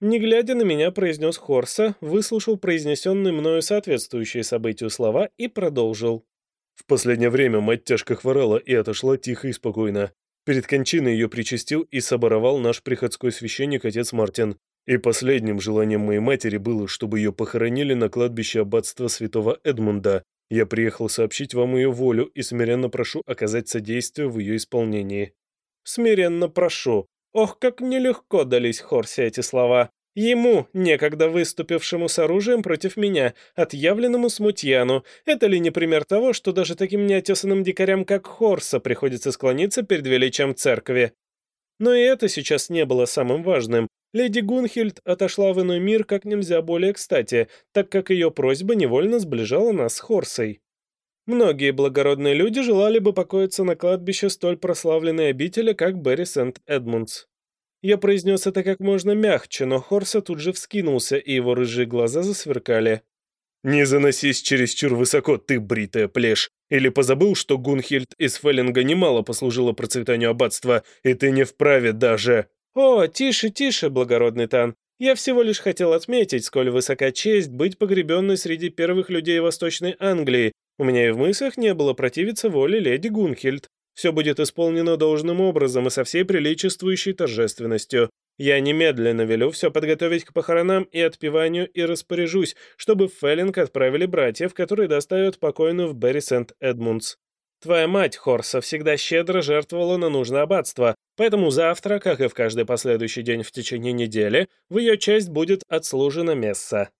Не глядя на меня, произнес Хорса, выслушал произнесенные мною соответствующие событию слова и продолжил. В последнее время мать тяжко хворала и отошла тихо и спокойно. Перед кончиной ее причастил и соборовал наш приходской священник отец Мартин. И последним желанием моей матери было, чтобы ее похоронили на кладбище аббатства святого Эдмунда. Я приехал сообщить вам ее волю и смиренно прошу оказать содействие в ее исполнении». «Смиренно прошу. Ох, как нелегко дались Хорсе эти слова. Ему, некогда выступившему с оружием против меня, отъявленному смутьяну, это ли не пример того, что даже таким неотесанным дикарям, как Хорса, приходится склониться перед величием церкви? Но и это сейчас не было самым важным. Леди Гунхильд отошла в иной мир как нельзя более кстати, так как ее просьба невольно сближала нас с Хорсой. Многие благородные люди желали бы покоиться на кладбище столь прославленной обители, как Берри Сент-Эдмундс. Я произнес это как можно мягче, но Хорса тут же вскинулся, и его рыжие глаза засверкали. «Не заносись чересчур высоко, ты бритая плешь! Или позабыл, что Гунхильд из Феллинга немало послужила процветанию аббатства, и ты не вправе даже...» «О, тише, тише, благородный Тан. Я всего лишь хотел отметить, сколь высока честь быть погребенной среди первых людей Восточной Англии. У меня и в мыслях не было противиться воле леди Гунхильд. Все будет исполнено должным образом и со всей приличествующей торжественностью. Я немедленно велю все подготовить к похоронам и отпеванию и распоряжусь, чтобы в Феллинг отправили братьев, которые доставят покойную в Берри Сент-Эдмундс. Твоя мать, Хорса, всегда щедро жертвовала на нужное аббатство, поэтому завтра, как и в каждый последующий день в течение недели, в ее честь будет отслужено месса.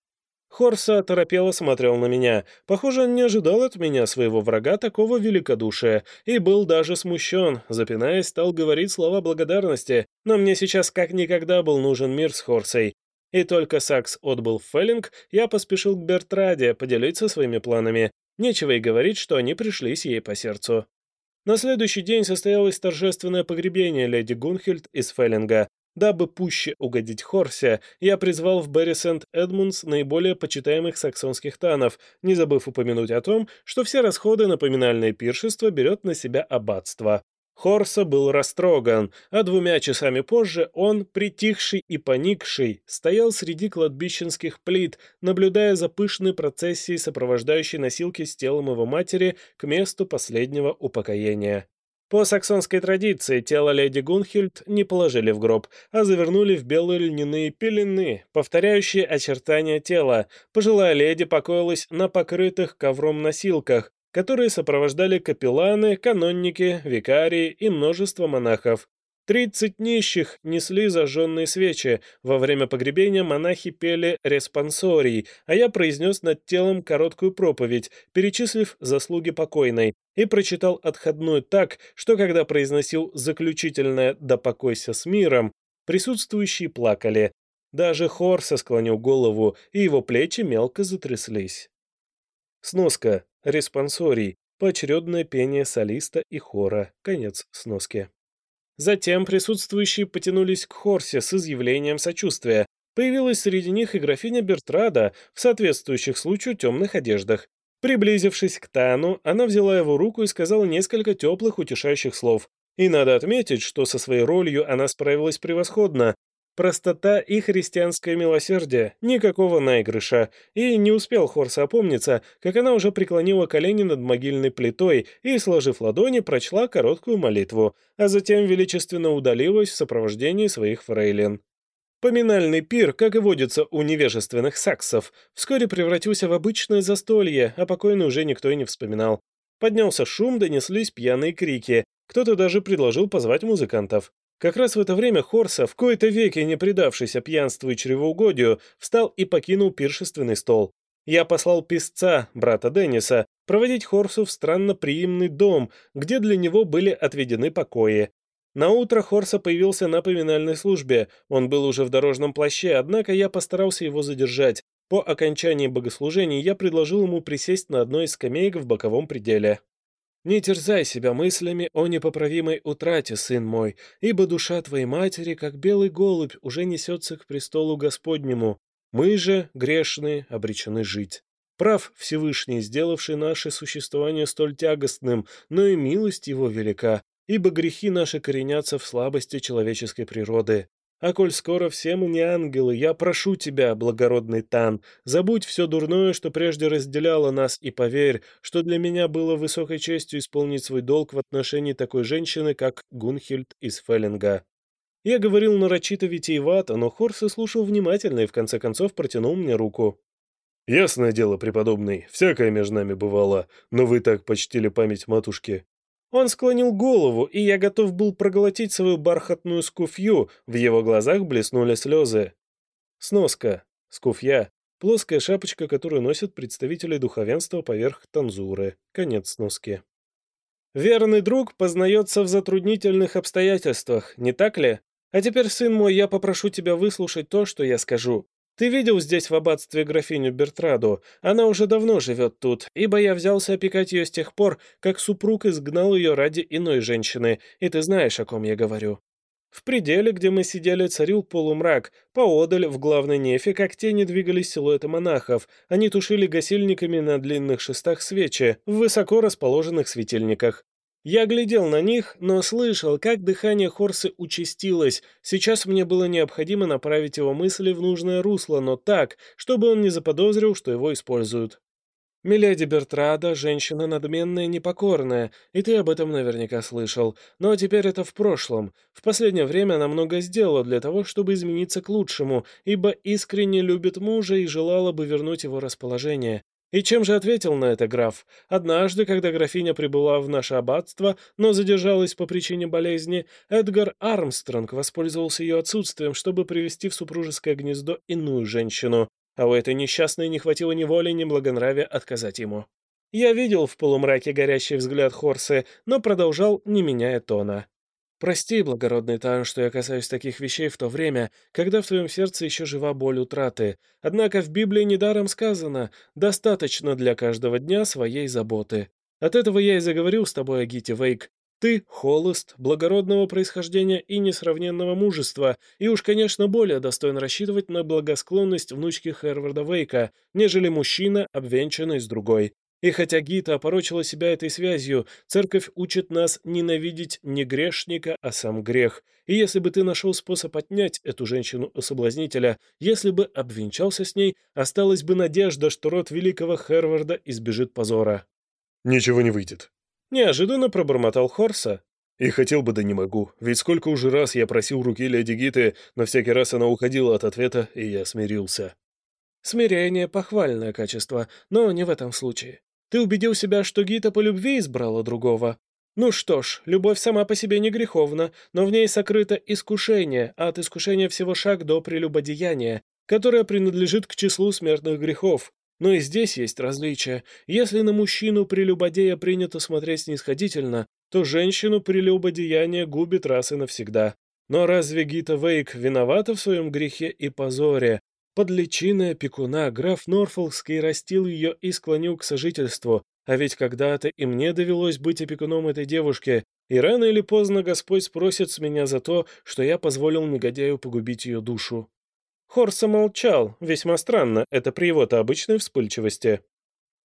Хорса торопело смотрел на меня. Похоже, он не ожидал от меня своего врага такого великодушия и был даже смущен, запинаясь, стал говорить слова благодарности, но мне сейчас как никогда был нужен мир с Хорсой. И только Сакс отбыл в Феллинг, я поспешил к Бертраде поделиться своими планами. Нечего и говорить, что они пришлись ей по сердцу. На следующий день состоялось торжественное погребение леди Гунхельд из Феллинга. Дабы пуще угодить Хорсе, я призвал в Берри Сент-Эдмундс наиболее почитаемых саксонских танов, не забыв упомянуть о том, что все расходы на поминальное пиршество берет на себя аббатство. Хорса был растроган, а двумя часами позже он, притихший и поникший, стоял среди кладбищенских плит, наблюдая за пышной процессией, сопровождающей носилки с телом его матери к месту последнего упокоения. По саксонской традиции тело леди Гунхильд не положили в гроб, а завернули в белые льняные пелены, повторяющие очертания тела. Пожилая леди покоилась на покрытых ковром носилках, которые сопровождали капелланы, канонники, викарии и множество монахов. Тридцать нищих несли зажженные свечи. Во время погребения монахи пели респонсорий, а я произнес над телом короткую проповедь, перечислив заслуги покойной, и прочитал отходную так, что когда произносил заключительное «да покойся с миром», присутствующие плакали. Даже хор склонил голову, и его плечи мелко затряслись. Сноска. Респонсорий. Поочередное пение солиста и хора. Конец сноски. Затем присутствующие потянулись к Хорсе с изъявлением сочувствия. Появилась среди них и графиня Бертрада в соответствующих случаю темных одеждах. Приблизившись к Тану, она взяла его руку и сказала несколько теплых утешающих слов. И надо отметить, что со своей ролью она справилась превосходно, Простота и христианское милосердие, никакого наигрыша. И не успел Хорс опомниться, как она уже преклонила колени над могильной плитой и, сложив ладони, прочла короткую молитву, а затем величественно удалилась в сопровождении своих фрейлин. Поминальный пир, как и водится у невежественных саксов, вскоре превратился в обычное застолье, а покойный уже никто и не вспоминал. Поднялся шум, донеслись пьяные крики. Кто-то даже предложил позвать музыкантов. Как раз в это время Хорса, в кои-то веки не предавшийся пьянству и чревоугодию, встал и покинул пиршественный стол. Я послал писца, брата Денниса, проводить Хорсу в странно приимный дом, где для него были отведены покои. На утро Хорса появился на поминальной службе. Он был уже в дорожном плаще, однако я постарался его задержать. По окончании богослужений я предложил ему присесть на одной из скамеек в боковом пределе. Не терзай себя мыслями о непоправимой утрате, сын мой, ибо душа твоей матери, как белый голубь, уже несется к престолу Господнему. Мы же, грешные, обречены жить. Прав Всевышний, сделавший наше существование столь тягостным, но и милость его велика, ибо грехи наши коренятся в слабости человеческой природы. А коль скоро все мы не ангелы, я прошу тебя, благородный Тан, забудь все дурное, что прежде разделяло нас, и поверь, что для меня было высокой честью исполнить свой долг в отношении такой женщины, как Гунхильд из Феллинга. Я говорил нарочито витиевато, но Хорс слушал внимательно и в конце концов протянул мне руку. «Ясное дело, преподобный, всякое между нами бывало, но вы так почтили память матушки. Он склонил голову, и я готов был проглотить свою бархатную скуфью, в его глазах блеснули слезы. Сноска. Скуфья. Плоская шапочка, которую носят представители духовенства поверх танзуры. Конец сноски. Верный друг познается в затруднительных обстоятельствах, не так ли? А теперь, сын мой, я попрошу тебя выслушать то, что я скажу. Ты видел здесь в аббатстве графиню Бертраду? Она уже давно живет тут, ибо я взялся опекать ее с тех пор, как супруг изгнал ее ради иной женщины, и ты знаешь, о ком я говорю. В пределе, где мы сидели, царил полумрак. Поодаль, в главной нефе, как тени двигались силуэты монахов. Они тушили гасильниками на длинных шестах свечи в высоко расположенных светильниках. Я глядел на них, но слышал, как дыхание Хорсы участилось. Сейчас мне было необходимо направить его мысли в нужное русло, но так, чтобы он не заподозрил, что его используют. «Миледи Бертрада — женщина надменная непокорная, и ты об этом наверняка слышал. Но теперь это в прошлом. В последнее время она много сделала для того, чтобы измениться к лучшему, ибо искренне любит мужа и желала бы вернуть его расположение. И чем же ответил на это граф? Однажды, когда графиня прибыла в наше аббатство, но задержалась по причине болезни, Эдгар Армстронг воспользовался ее отсутствием, чтобы привести в супружеское гнездо иную женщину, а у этой несчастной не хватило ни воли, ни благонравия отказать ему. Я видел в полумраке горящий взгляд Хорсы, но продолжал, не меняя тона. Прости, благородный Тан, что я касаюсь таких вещей в то время, когда в твоем сердце еще жива боль утраты. Однако в Библии недаром сказано «достаточно для каждого дня своей заботы». От этого я и заговорил с тобой о Гите Вейк. Ты холост, благородного происхождения и несравненного мужества, и уж, конечно, более достоин рассчитывать на благосклонность внучки Херварда Вейка, нежели мужчина, обвенчанный с другой. И хотя Гита опорочила себя этой связью, церковь учит нас ненавидеть не грешника, а сам грех. И если бы ты нашел способ отнять эту женщину у соблазнителя, если бы обвенчался с ней, осталась бы надежда, что род великого Херварда избежит позора. «Ничего не выйдет», — неожиданно пробормотал Хорса. «И хотел бы, да не могу. Ведь сколько уже раз я просил руки леди Гиты, но всякий раз она уходила от ответа, и я смирился». «Смирение — похвальное качество, но не в этом случае. Ты убедил себя, что Гита по любви избрала другого. Ну что ж, любовь сама по себе не греховна, но в ней сокрыто искушение, а от искушения всего шаг до прелюбодеяния, которое принадлежит к числу смертных грехов. Но и здесь есть различие. Если на мужчину прелюбодея принято смотреть снисходительно, то женщину прелюбодеяние губит раз и навсегда. Но разве Гита Вейк виновата в своем грехе и позоре, под личиной опекуна граф Норфолкский растил ее и склонил к сожительству, а ведь когда-то и мне довелось быть опекуном этой девушки, И рано или поздно Господь спросит с меня за то, что я позволил негодяю погубить ее душу. Хорса молчал, весьма странно, это при его-то обычной вспыльчивости.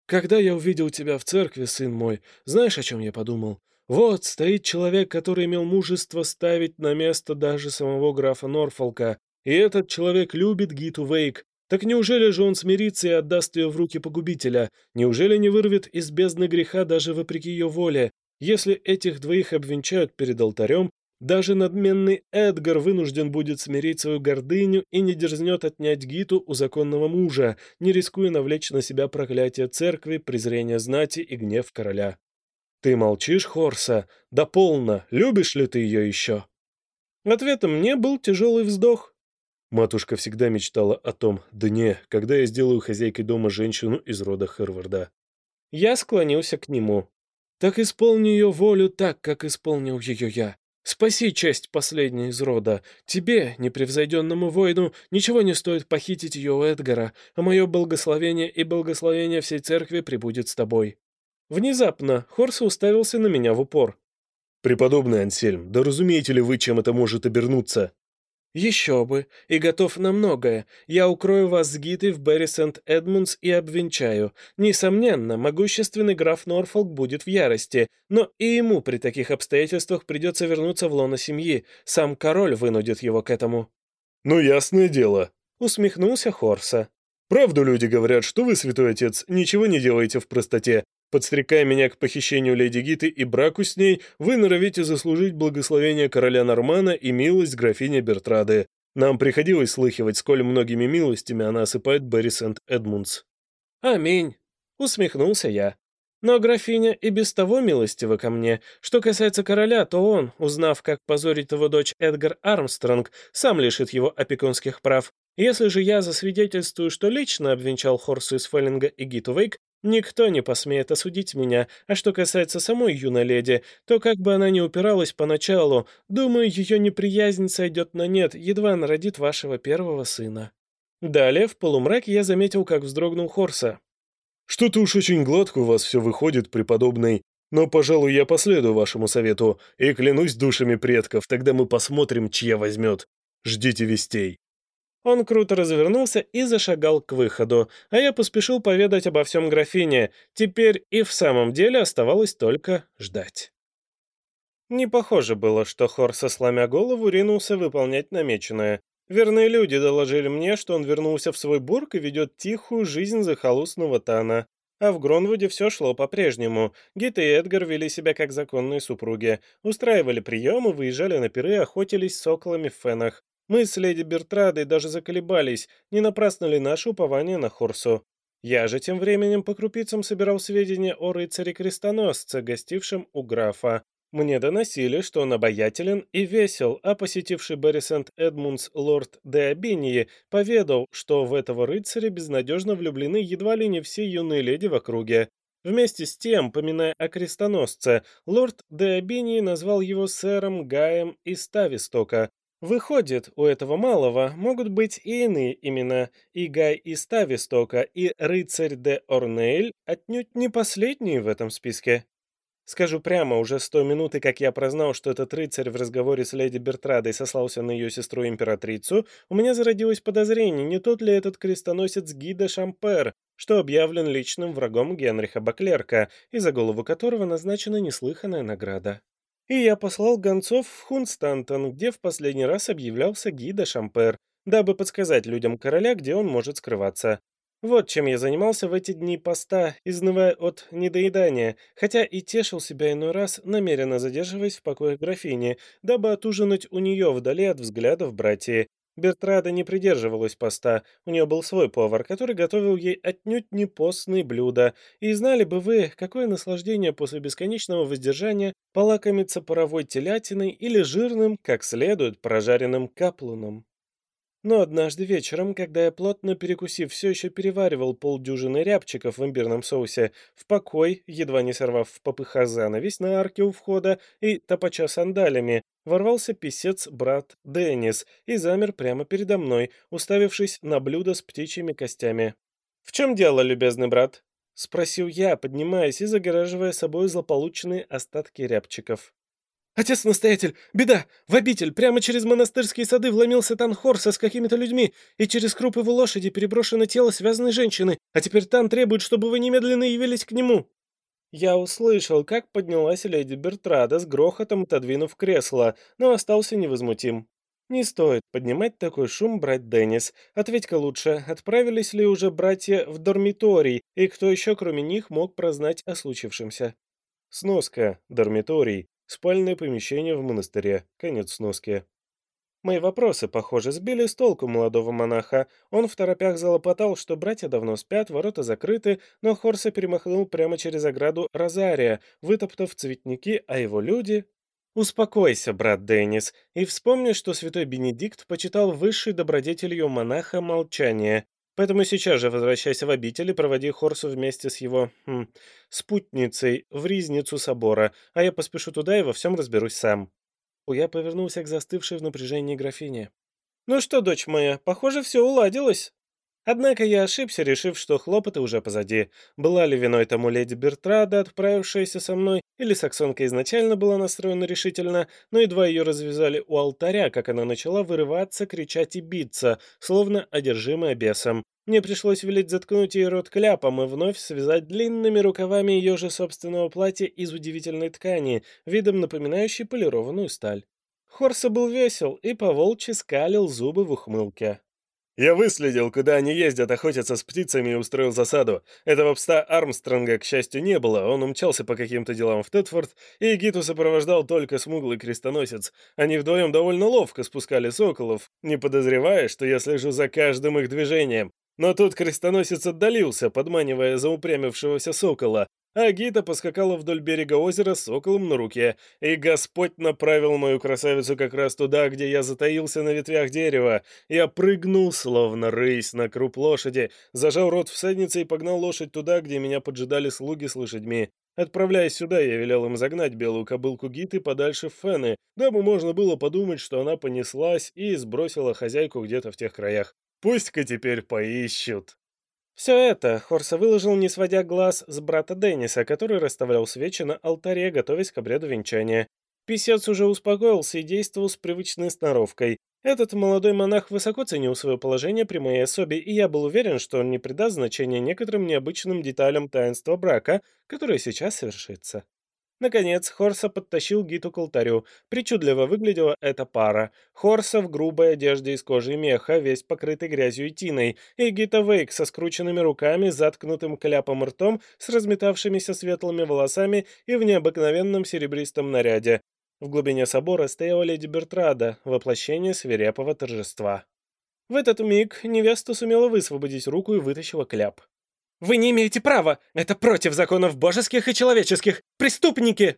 «Когда я увидел тебя в церкви, сын мой, знаешь, о чем я подумал? Вот стоит человек, который имел мужество ставить на место даже самого графа Норфолка, и этот человек любит Гиту Вейк. Так неужели же он смирится и отдаст ее в руки погубителя? Неужели не вырвет из бездны греха даже вопреки ее воле? Если этих двоих обвенчают перед алтарем, даже надменный Эдгар вынужден будет смирить свою гордыню и не дерзнет отнять Гиту у законного мужа, не рискуя навлечь на себя проклятие церкви, презрение знати и гнев короля. «Ты молчишь, Хорса? Да полно! Любишь ли ты ее еще?» Ответом мне был тяжелый вздох. Матушка всегда мечтала о том дне, когда я сделаю хозяйкой дома женщину из рода Херварда. Я склонился к нему. «Так исполни ее волю так, как исполнил ее я. Спаси честь последней из рода. Тебе, непревзойденному воину, ничего не стоит похитить ее у Эдгара, а мое благословение и благословение всей церкви прибудет с тобой». Внезапно Хорс уставился на меня в упор. «Преподобный Ансельм, да разумеете ли вы, чем это может обернуться?» «Еще бы, и готов на многое. Я укрою вас с гидой в Берри Сент-Эдмундс и обвенчаю. Несомненно, могущественный граф Норфолк будет в ярости, но и ему при таких обстоятельствах придется вернуться в лоно семьи. Сам король вынудит его к этому». «Ну, ясное дело», — усмехнулся Хорса. «Правду люди говорят, что вы, святой отец, ничего не делаете в простоте, Подстрекая меня к похищению леди Гиты и браку с ней, вы норовите заслужить благословение короля Нормана и милость графини Бертрады. Нам приходилось слыхивать, сколь многими милостями она осыпает Берри Сент-Эдмундс». «Аминь», — усмехнулся я. «Но графиня и без того милостива ко мне. Что касается короля, то он, узнав, как позорить его дочь Эдгар Армстронг, сам лишит его опекунских прав. Если же я засвидетельствую, что лично обвенчал Хорсу из Феллинга и Гиту Вейк, Никто не посмеет осудить меня, а что касается самой юной леди, то как бы она ни упиралась поначалу, думаю, ее неприязнь сойдет на нет, едва она родит вашего первого сына». Далее в полумраке я заметил, как вздрогнул Хорса. «Что-то уж очень гладко у вас все выходит, преподобный, но, пожалуй, я последую вашему совету и клянусь душами предков, тогда мы посмотрим, чья возьмет. Ждите вестей». Он круто развернулся и зашагал к выходу, а я поспешил поведать обо всем графине. Теперь и в самом деле оставалось только ждать. Не похоже было, что Хорса, сломя голову, ринулся выполнять намеченное. Верные люди доложили мне, что он вернулся в свой бург и ведет тихую жизнь захолустного Тана. А в Гронвуде все шло по-прежнему. Гит и Эдгар вели себя как законные супруги. Устраивали приемы, выезжали на пиры, охотились соколами в фенах. Мы с леди Бертрадой даже заколебались, не напрасно ли наше упование на Хорсу. Я же тем временем по крупицам собирал сведения о рыцаре-крестоносце, гостившем у графа. Мне доносили, что он обаятелен и весел, а посетивший Берри Сент-Эдмундс лорд де Абинии поведал, что в этого рыцаря безнадежно влюблены едва ли не все юные леди в округе. Вместе с тем, поминая о крестоносце, лорд де Абинии назвал его сэром Гаем из Тавистока, Выходит, у этого малого могут быть и иные имена, и Гай из Тавистока, и рыцарь де Орнейль отнюдь не последние в этом списке. Скажу прямо, уже с той минуты, как я прознал, что этот рыцарь в разговоре с леди Бертрадой сослался на ее сестру-императрицу, у меня зародилось подозрение, не тот ли этот крестоносец Гида Шампер, что объявлен личным врагом Генриха Баклерка, и за голову которого назначена неслыханная награда и я послал гонцов в Хунстантон, где в последний раз объявлялся гида Шампер, дабы подсказать людям короля, где он может скрываться. Вот чем я занимался в эти дни поста, изнывая от недоедания, хотя и тешил себя иной раз, намеренно задерживаясь в покое графини, дабы отужинать у нее вдали от взглядов братья, Бертрада не придерживалась поста, у нее был свой повар, который готовил ей отнюдь не постные блюда, и знали бы вы, какое наслаждение после бесконечного воздержания полакомиться паровой телятиной или жирным, как следует, прожаренным каплуном. Но однажды вечером, когда я, плотно перекусив, все еще переваривал полдюжины рябчиков в имбирном соусе, в покой, едва не сорвав в попыха занавесь на арке у входа и топача сандалями, ворвался писец-брат Деннис и замер прямо передо мной, уставившись на блюдо с птичьими костями. «В чем дело, любезный брат?» — спросил я, поднимаясь и загораживая собой злополучные остатки рябчиков. «Отец-настоятель! Беда! В обитель! Прямо через монастырские сады вломился Танхорса с какими-то людьми, и через круп его лошади переброшено тело связанной женщины, а теперь Тан требует, чтобы вы немедленно явились к нему!» Я услышал, как поднялась леди Бертрада с грохотом, отодвинув кресло, но остался невозмутим. «Не стоит поднимать такой шум, брать Деннис. Ответь-ка лучше, отправились ли уже братья в dormiторий, и кто еще, кроме них, мог прознать о случившемся?» Сноска. Dormiторий. Спальное помещение в монастыре. Конец сноски. Мои вопросы, похоже, сбили с толку молодого монаха. Он в торопях залопотал, что братья давно спят, ворота закрыты, но Хорса перемахнул прямо через ограду Розария, вытоптав цветники, а его люди... Успокойся, брат Деннис, и вспомни, что святой Бенедикт почитал высшей добродетелью монаха молчание. Поэтому сейчас же возвращайся в обитель и проводи Хорсу вместе с его... Хм, спутницей в ризницу собора, а я поспешу туда и во всем разберусь сам». Я повернулся к застывшей в напряжении графине. «Ну что, дочь моя, похоже, все уладилось». Однако я ошибся, решив, что хлопоты уже позади. Была ли виной тому леди Бертрада, отправившаяся со мной, или саксонка изначально была настроена решительно, но едва ее развязали у алтаря, как она начала вырываться, кричать и биться, словно одержимая бесом. Мне пришлось велеть заткнуть ей рот кляпом и вновь связать длинными рукавами ее же собственного платья из удивительной ткани, видом напоминающей полированную сталь. Хорса был весел и поволчьи скалил зубы в ухмылке. Я выследил, куда они ездят охотиться с птицами и устроил засаду. Этого пста Армстронга, к счастью, не было. Он умчался по каким-то делам в Тетфорд, и Гиту сопровождал только смуглый крестоносец. Они вдвоем довольно ловко спускали соколов, не подозревая, что я слежу за каждым их движением. Но тут крестоносец отдалился, подманивая заупрямившегося сокола, а Гита поскакала вдоль берега озера с соколом на руке, и Господь направил мою красавицу как раз туда, где я затаился на ветвях дерева. Я прыгнул, словно рысь, на круп лошади, зажал рот всадницы и погнал лошадь туда, где меня поджидали слуги с лошадьми. Отправляясь сюда, я велел им загнать белую кобылку Гиты подальше в фены, дабы можно было подумать, что она понеслась и сбросила хозяйку где-то в тех краях. Пусть-ка теперь поищут. Все это Хорса выложил, не сводя глаз с брата Денниса, который расставлял свечи на алтаре, готовясь к обряду венчания. Писец уже успокоился и действовал с привычной сноровкой. Этот молодой монах высоко ценил свое положение при моей особе, и я был уверен, что он не придаст значения некоторым необычным деталям таинства брака, которое сейчас совершится. Наконец, Хорса подтащил Гиту к алтарю. Причудливо выглядела эта пара. Хорса в грубой одежде из кожи и меха, весь покрытый грязью и тиной, и Гита Вейк со скрученными руками, заткнутым кляпом ртом, с разметавшимися светлыми волосами и в необыкновенном серебристом наряде. В глубине собора стояла леди Бертрада, воплощение свирепого торжества. В этот миг невеста сумела высвободить руку и вытащила кляп. Вы не имеете права! Это против законов божеских и человеческих! Преступники!»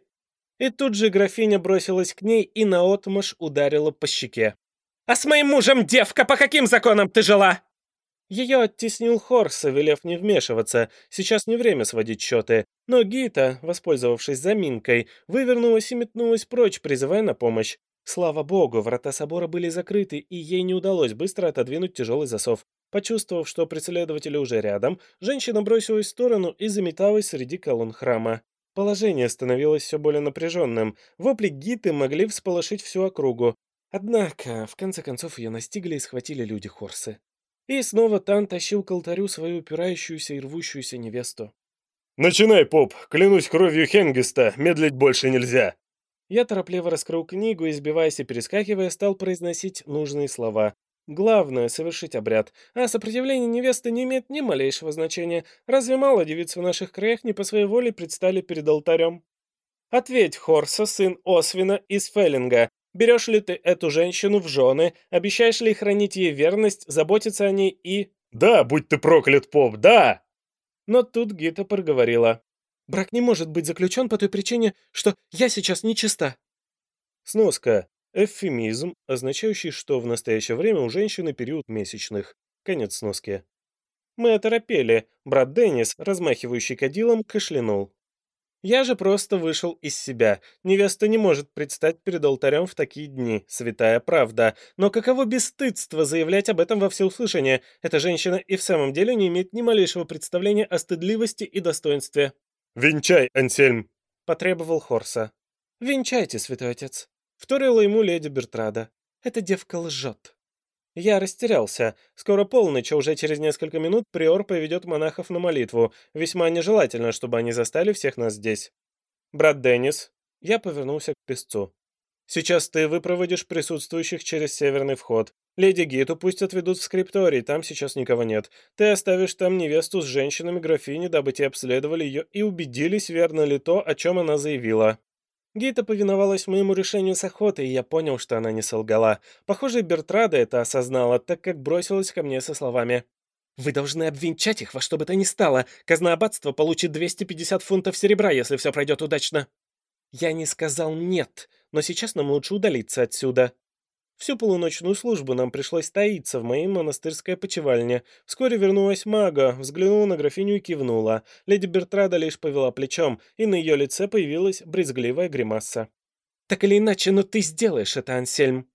И тут же графиня бросилась к ней и наотмашь ударила по щеке. «А с моим мужем, девка, по каким законам ты жила?» Ее оттеснил Хорса, велев не вмешиваться. Сейчас не время сводить счеты. Но Гита, воспользовавшись заминкой, вывернулась и метнулась прочь, призывая на помощь. Слава богу, врата собора были закрыты, и ей не удалось быстро отодвинуть тяжелый засов. Почувствовав, что преследователи уже рядом, женщина бросилась в сторону и заметалась среди колонн храма. Положение становилось все более напряженным. Вопли Гиты могли всполошить всю округу. Однако, в конце концов, ее настигли и схватили люди Хорсы. И снова Тан тащил к алтарю свою упирающуюся и рвущуюся невесту. «Начинай, поп! Клянусь кровью Хенгиста, медлить больше нельзя!» Я торопливо раскрыл книгу и, сбиваясь и перескакивая, стал произносить нужные слова. Главное — совершить обряд, а сопротивление невесты не имеет ни малейшего значения. Разве мало девиц в наших краях не по своей воле предстали перед алтарем? Ответь, Хорса, сын Освина из Феллинга, берешь ли ты эту женщину в жены, обещаешь ли хранить ей верность, заботиться о ней и... Да, будь ты проклят, поп, да! Но тут Гита проговорила. Брак не может быть заключен по той причине, что я сейчас нечиста. Сноска. Эвфемизм, означающий, что в настоящее время у женщины период месячных. Конец сноски. Мы оторопели. Брат Деннис, размахивающий кадилом, кашлянул. Я же просто вышел из себя. Невеста не может предстать перед алтарем в такие дни. Святая правда. Но каково бесстыдство заявлять об этом во всеуслышание. Эта женщина и в самом деле не имеет ни малейшего представления о стыдливости и достоинстве. «Венчай, Ансельм!» — потребовал Хорса. «Венчайте, святой отец», — вторила ему леди Бертрада. «Эта девка лжет». Я растерялся. Скоро полночь, а уже через несколько минут приор поведет монахов на молитву. Весьма нежелательно, чтобы они застали всех нас здесь. «Брат Деннис», — я повернулся к песцу. «Сейчас ты выпроводишь присутствующих через северный вход. Леди Гиту пусть отведут в скрипторий, там сейчас никого нет. Ты оставишь там невесту с женщинами графини, дабы те обследовали ее и убедились, верно ли то, о чем она заявила. Гейта повиновалась моему решению с охотой, и я понял, что она не солгала. Похоже, Бертрада это осознала, так как бросилась ко мне со словами. «Вы должны обвенчать их во что бы то ни стало. Казна аббатства получит 250 фунтов серебра, если все пройдет удачно». Я не сказал «нет», но сейчас нам лучше удалиться отсюда. Всю полуночную службу нам пришлось таиться в моей монастырской почевальне. Вскоре вернулась мага, взглянула на графиню и кивнула. Леди Бертрада лишь повела плечом, и на ее лице появилась брезгливая гримаса. «Так или иначе, но ты сделаешь это, Ансельм!»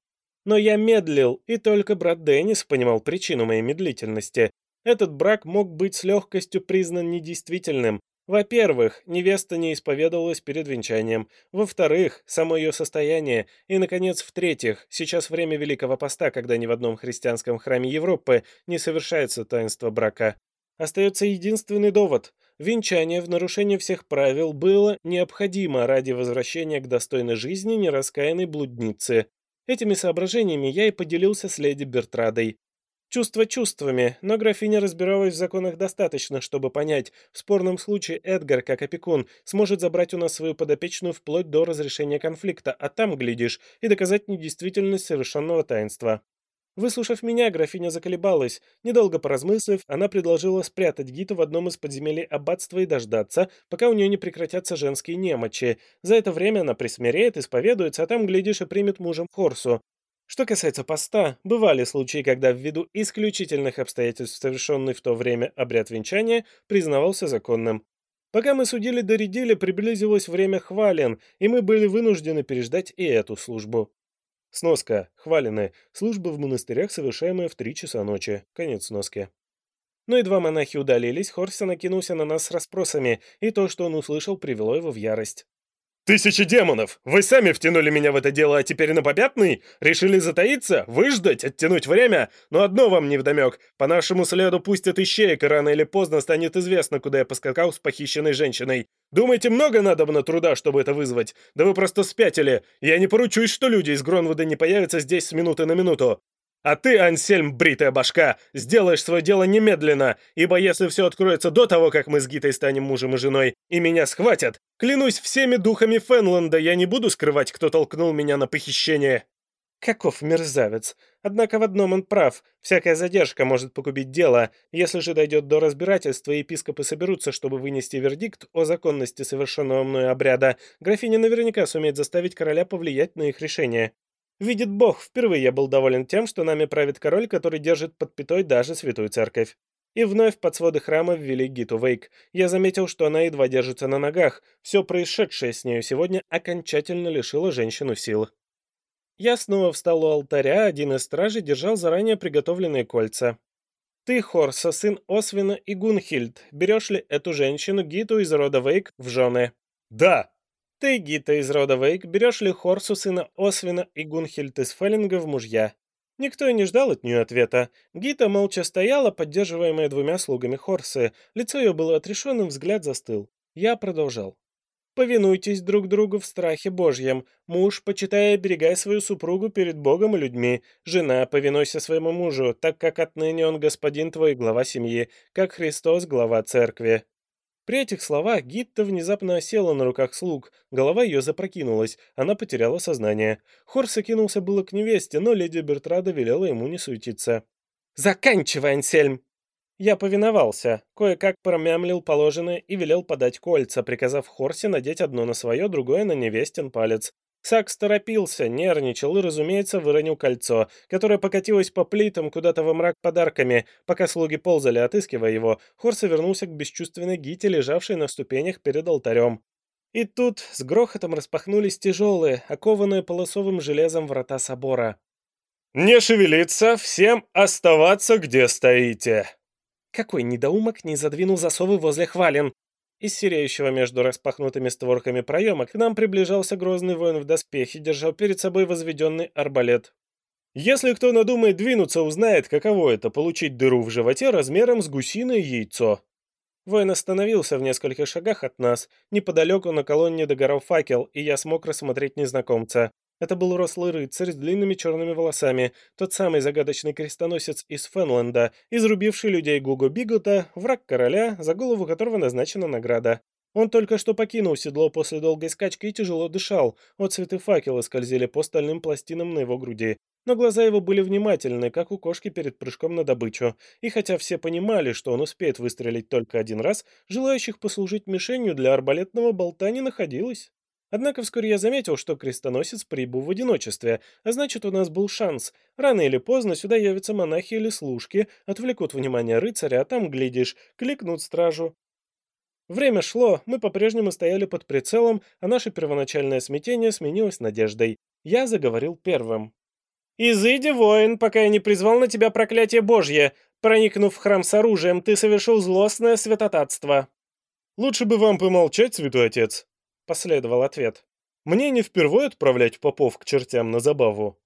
Но я медлил, и только брат Деннис понимал причину моей медлительности. Этот брак мог быть с легкостью признан недействительным, во-первых, невеста не исповедовалась перед венчанием. Во-вторых, само ее состояние. И, наконец, в-третьих, сейчас время Великого Поста, когда ни в одном христианском храме Европы не совершается таинство брака. Остается единственный довод. Венчание в нарушение всех правил было необходимо ради возвращения к достойной жизни нераскаянной блудницы. Этими соображениями я и поделился с леди Бертрадой. Чувства чувствами, но графиня разбиралась в законах достаточно, чтобы понять, в спорном случае Эдгар, как опекун, сможет забрать у нас свою подопечную вплоть до разрешения конфликта, а там, глядишь, и доказать недействительность совершенного таинства. Выслушав меня, графиня заколебалась. Недолго поразмыслив, она предложила спрятать Гиту в одном из подземелий аббатства и дождаться, пока у нее не прекратятся женские немочи. За это время она присмиреет, исповедуется, а там, глядишь, и примет мужем Хорсу. Что касается поста, бывали случаи, когда ввиду исключительных обстоятельств совершенный в то время обряд венчания признавался законным. Пока мы судили доредили, приблизилось время хвален, и мы были вынуждены переждать и эту службу. Сноска. Хвалены. Служба в монастырях, совершаемая в три часа ночи. Конец сноски. Но едва монахи удалились, Хорса накинулся на нас с расспросами, и то, что он услышал, привело его в ярость. «Тысячи демонов! Вы сами втянули меня в это дело, а теперь на попятный? Решили затаиться? Выждать? Оттянуть время? Но одно вам невдомек. По нашему следу пустят ищеек, и рано или поздно станет известно, куда я поскакал с похищенной женщиной. Думаете, много надо на труда, чтобы это вызвать? Да вы просто спятили. Я не поручусь, что люди из Гронвуда не появятся здесь с минуты на минуту. А ты, Ансельм, бритая башка, сделаешь свое дело немедленно, ибо если все откроется до того, как мы с Гитой станем мужем и женой, и меня схватят, клянусь всеми духами Фенланда, я не буду скрывать, кто толкнул меня на похищение». Каков мерзавец. Однако в одном он прав. Всякая задержка может погубить дело. Если же дойдет до разбирательства, и епископы соберутся, чтобы вынести вердикт о законности совершенного мною обряда, графиня наверняка сумеет заставить короля повлиять на их решение. Видит Бог, впервые я был доволен тем, что нами правит король, который держит под пятой даже святую церковь. И вновь под своды храма ввели Гиту Вейк. Я заметил, что она едва держится на ногах. Все происшедшее с нею сегодня окончательно лишило женщину сил. Я снова встал у алтаря, один из стражей держал заранее приготовленные кольца. «Ты, Хорса, сын Освина и Гунхильд, берешь ли эту женщину, Гиту из рода Вейк, в жены?» «Да!» Ты, Гита из рода Вейк, берешь ли Хорсу, сына Освина и Гунхильд из Феллинга в мужья? Никто и не ждал от нее ответа. Гита молча стояла, поддерживаемая двумя слугами Хорсы. Лицо ее было отрешенным, взгляд застыл. Я продолжал. Повинуйтесь друг другу в страхе Божьем. Муж, почитая и оберегай свою супругу перед Богом и людьми. Жена, повинуйся своему мужу, так как отныне он господин твой, глава семьи, как Христос, глава церкви. При этих словах Гитта внезапно осела на руках слуг, голова ее запрокинулась, она потеряла сознание. Хорс кинулся было к невесте, но леди Бертрада велела ему не суетиться. «Заканчивай, Ансельм!» Я повиновался, кое-как промямлил положенное и велел подать кольца, приказав Хорсе надеть одно на свое, другое на невестин палец. Сакс торопился, нервничал и, разумеется, выронил кольцо, которое покатилось по плитам куда-то во мрак подарками. Пока слуги ползали, отыскивая его, Хорса вернулся к бесчувственной Гите, лежавшей на ступенях перед алтарем. И тут с грохотом распахнулись тяжелые, окованные полосовым железом врата собора. «Не шевелиться, всем оставаться, где стоите!» Какой недоумок не задвинул засовы возле хвален? Из сереющего между распахнутыми створками проема к нам приближался грозный воин в доспехе, держал перед собой возведенный арбалет. Если кто надумает двинуться, узнает, каково это — получить дыру в животе размером с гусиное яйцо. Воин остановился в нескольких шагах от нас. Неподалеку на колонне догорал факел, и я смог рассмотреть незнакомца. Это был рослый рыцарь с длинными черными волосами, тот самый загадочный крестоносец из Фенленда, изрубивший людей Гуго Бигота, враг короля, за голову которого назначена награда. Он только что покинул седло после долгой скачки и тяжело дышал, отцветы факела скользили по стальным пластинам на его груди. Но глаза его были внимательны, как у кошки перед прыжком на добычу, и хотя все понимали, что он успеет выстрелить только один раз, желающих послужить мишенью для арбалетного болта не находилось. Однако вскоре я заметил, что крестоносец прибыл в одиночестве, а значит, у нас был шанс. Рано или поздно сюда явятся монахи или служки, отвлекут внимание рыцаря, а там, глядишь, кликнут стражу. Время шло, мы по-прежнему стояли под прицелом, а наше первоначальное смятение сменилось надеждой. Я заговорил первым. «Изыди, воин, пока я не призвал на тебя проклятие Божье. Проникнув в храм с оружием, ты совершил злостное святотатство». «Лучше бы вам помолчать, святой отец», Последовал ответ. «Мне не впервые отправлять попов к чертям на забаву».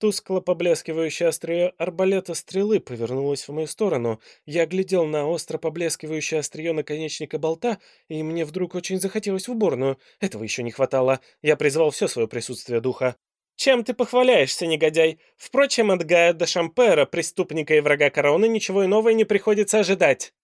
Тускло поблескивающее острие арбалета стрелы повернулось в мою сторону. Я глядел на остро поблескивающее острие наконечника болта, и мне вдруг очень захотелось в уборную. Этого еще не хватало. Я призвал все свое присутствие духа. «Чем ты похваляешься, негодяй? Впрочем, от Гая до Шампера, преступника и врага короны, ничего иного не приходится ожидать».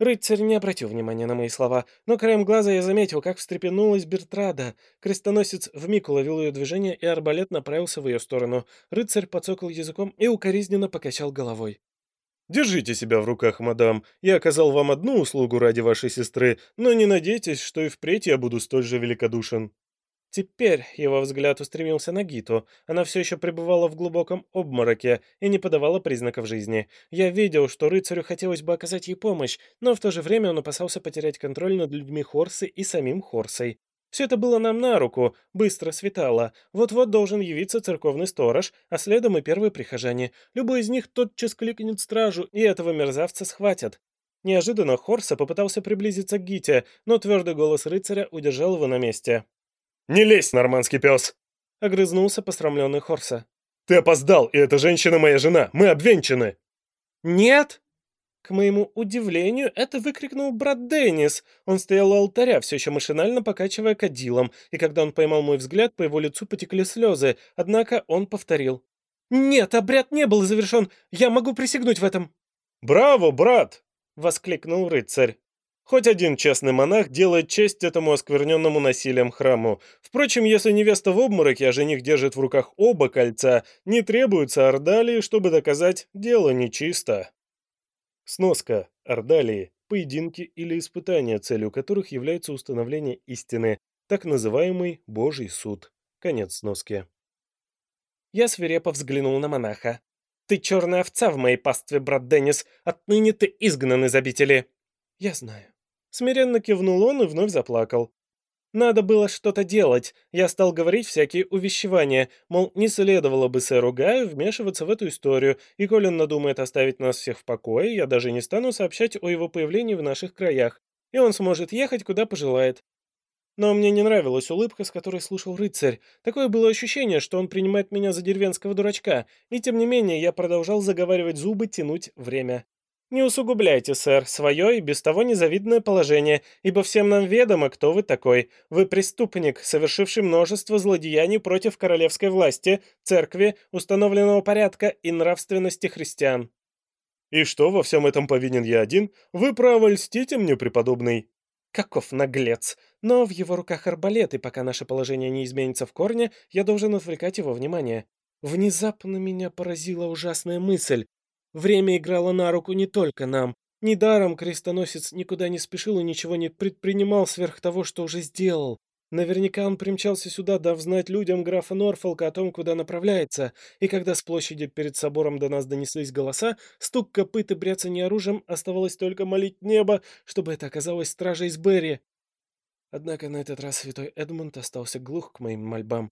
Рыцарь не обратил внимания на мои слова, но краем глаза я заметил, как встрепенулась Бертрада. Крестоносец вмиг уловил ее движение, и арбалет направился в ее сторону. Рыцарь подсокал языком и укоризненно покачал головой. «Держите себя в руках, мадам. Я оказал вам одну услугу ради вашей сестры, но не надейтесь, что и впредь я буду столь же великодушен». Теперь его взгляд устремился на Гиту. Она все еще пребывала в глубоком обмороке и не подавала признаков жизни. Я видел, что рыцарю хотелось бы оказать ей помощь, но в то же время он опасался потерять контроль над людьми Хорсы и самим Хорсой. Все это было нам на руку, быстро светало. Вот-вот должен явиться церковный сторож, а следом и первые прихожане. Любой из них тотчас кликнет стражу, и этого мерзавца схватят. Неожиданно Хорса попытался приблизиться к Гите, но твердый голос рыцаря удержал его на месте. «Не лезь, нормандский пес!» — огрызнулся посрамленный Хорса. «Ты опоздал, и эта женщина моя жена! Мы обвенчаны!» «Нет!» К моему удивлению, это выкрикнул брат Деннис. Он стоял у алтаря, все еще машинально покачивая кадилом, и когда он поймал мой взгляд, по его лицу потекли слезы, однако он повторил. «Нет, обряд не был завершен. Я могу присягнуть в этом». «Браво, брат!» — воскликнул рыцарь. Хоть один честный монах делает честь этому оскверненному насилием храму. Впрочем, если невеста в обмороке, а жених держит в руках оба кольца, не требуется ордалии, чтобы доказать «дело нечисто». Сноска. Ордалии. Поединки или испытания, целью которых является установление истины, так называемый Божий суд. Конец сноски. Я свирепо взглянул на монаха. «Ты черная овца в моей пастве, брат Деннис. Отныне ты изгнан из обители». «Я знаю». Смиренно кивнул он и вновь заплакал. Надо было что-то делать. Я стал говорить всякие увещевания, мол, не следовало бы сэру Гаю вмешиваться в эту историю, и коли он надумает оставить нас всех в покое, я даже не стану сообщать о его появлении в наших краях, и он сможет ехать, куда пожелает. Но мне не нравилась улыбка, с которой слушал рыцарь. Такое было ощущение, что он принимает меня за деревенского дурачка, и тем не менее я продолжал заговаривать зубы, тянуть время. Не усугубляйте, сэр, свое и без того незавидное положение, ибо всем нам ведомо, кто вы такой. Вы преступник, совершивший множество злодеяний против королевской власти, церкви, установленного порядка и нравственности христиан». «И что, во всем этом повинен я один? Вы право льстите мне, преподобный?» Каков наглец! Но в его руках арбалет, и пока наше положение не изменится в корне, я должен отвлекать его внимание. Внезапно меня поразила ужасная мысль. Время играло на руку не только нам. Недаром крестоносец никуда не спешил и ничего не предпринимал сверх того, что уже сделал. Наверняка он примчался сюда, дав знать людям графа Норфолка о том, куда направляется, и когда с площади перед собором до нас донеслись голоса, стук копыт и бряцание оружием, оставалось только молить небо, чтобы это оказалось стража из Берри. Однако на этот раз святой Эдмунд остался глух к моим мольбам.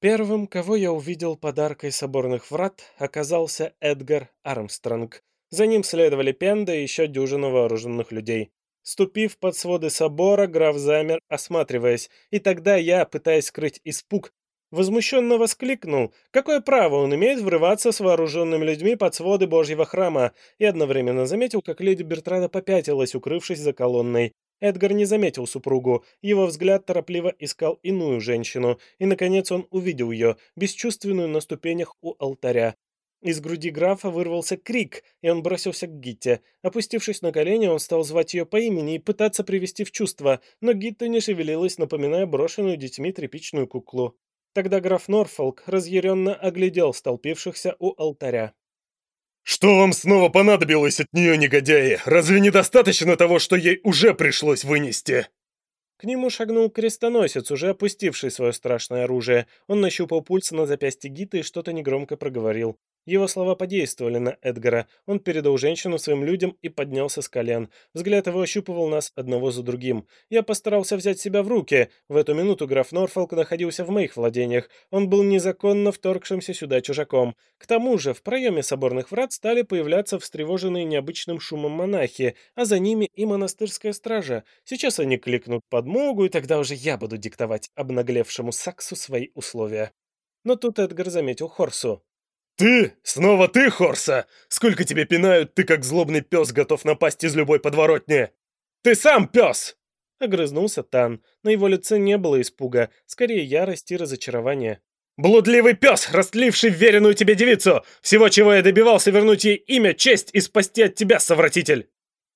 Первым, кого я увидел подаркой соборных врат, оказался Эдгар Армстронг. За ним следовали Пенда и еще дюжина вооруженных людей. Ступив под своды собора, граф замер, осматриваясь, и тогда я, пытаясь скрыть испуг, возмущенно воскликнул, какое право он имеет врываться с вооруженными людьми под своды Божьего храма, и одновременно заметил, как леди Бертрада попятилась, укрывшись за колонной. Эдгар не заметил супругу, его взгляд торопливо искал иную женщину, и, наконец, он увидел ее, бесчувственную на ступенях у алтаря. Из груди графа вырвался крик, и он бросился к Гитте. Опустившись на колени, он стал звать ее по имени и пытаться привести в чувство, но Гитта не шевелилась, напоминая брошенную детьми тряпичную куклу. Тогда граф Норфолк разъяренно оглядел столпившихся у алтаря. «Что вам снова понадобилось от нее, негодяи? Разве недостаточно того, что ей уже пришлось вынести?» К нему шагнул крестоносец, уже опустивший свое страшное оружие. Он нащупал пульс на запястье Гиты и что-то негромко проговорил. Его слова подействовали на Эдгара. Он передал женщину своим людям и поднялся с колен. Взгляд его ощупывал нас одного за другим. Я постарался взять себя в руки. В эту минуту граф Норфолк находился в моих владениях. Он был незаконно вторгшимся сюда чужаком. К тому же в проеме соборных врат стали появляться встревоженные необычным шумом монахи, а за ними и монастырская стража. Сейчас они кликнут подмогу, и тогда уже я буду диктовать обнаглевшему Саксу свои условия. Но тут Эдгар заметил Хорсу. «Ты? Снова ты, Хорса? Сколько тебе пинают, ты как злобный пес готов напасть из любой подворотни? Ты сам пес!» Огрызнулся Тан. На его лице не было испуга, скорее ярость и разочарование. «Блудливый пес, растливший веренную тебе девицу! Всего, чего я добивался, вернуть ей имя, честь и спасти от тебя, совратитель!»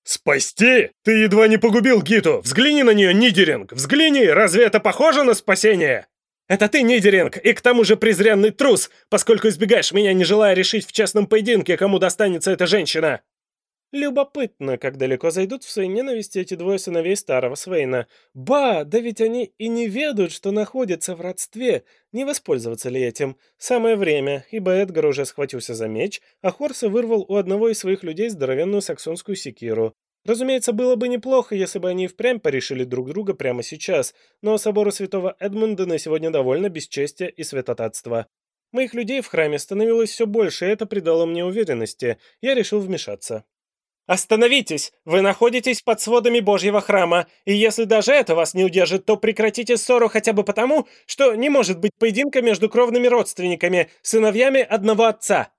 «Спасти? Ты едва не погубил Гиту! Взгляни на нее, Нидеринг! Взгляни! Разве это похоже на спасение?» Это ты, Нидеринг, и к тому же презренный трус, поскольку избегаешь меня, не желая решить в честном поединке, кому достанется эта женщина. Любопытно, как далеко зайдут в своей ненависти эти двое сыновей старого Свейна. Ба, да ведь они и не ведают, что находятся в родстве. Не воспользоваться ли этим? Самое время, ибо Эдгар уже схватился за меч, а Хорса вырвал у одного из своих людей здоровенную саксонскую секиру. Разумеется, было бы неплохо, если бы они впрямь порешили друг друга прямо сейчас, но собору святого Эдмунда на сегодня довольно бесчестия и святотатства. Моих людей в храме становилось все больше, и это придало мне уверенности. Я решил вмешаться. «Остановитесь! Вы находитесь под сводами Божьего храма, и если даже это вас не удержит, то прекратите ссору хотя бы потому, что не может быть поединка между кровными родственниками, сыновьями одного отца!»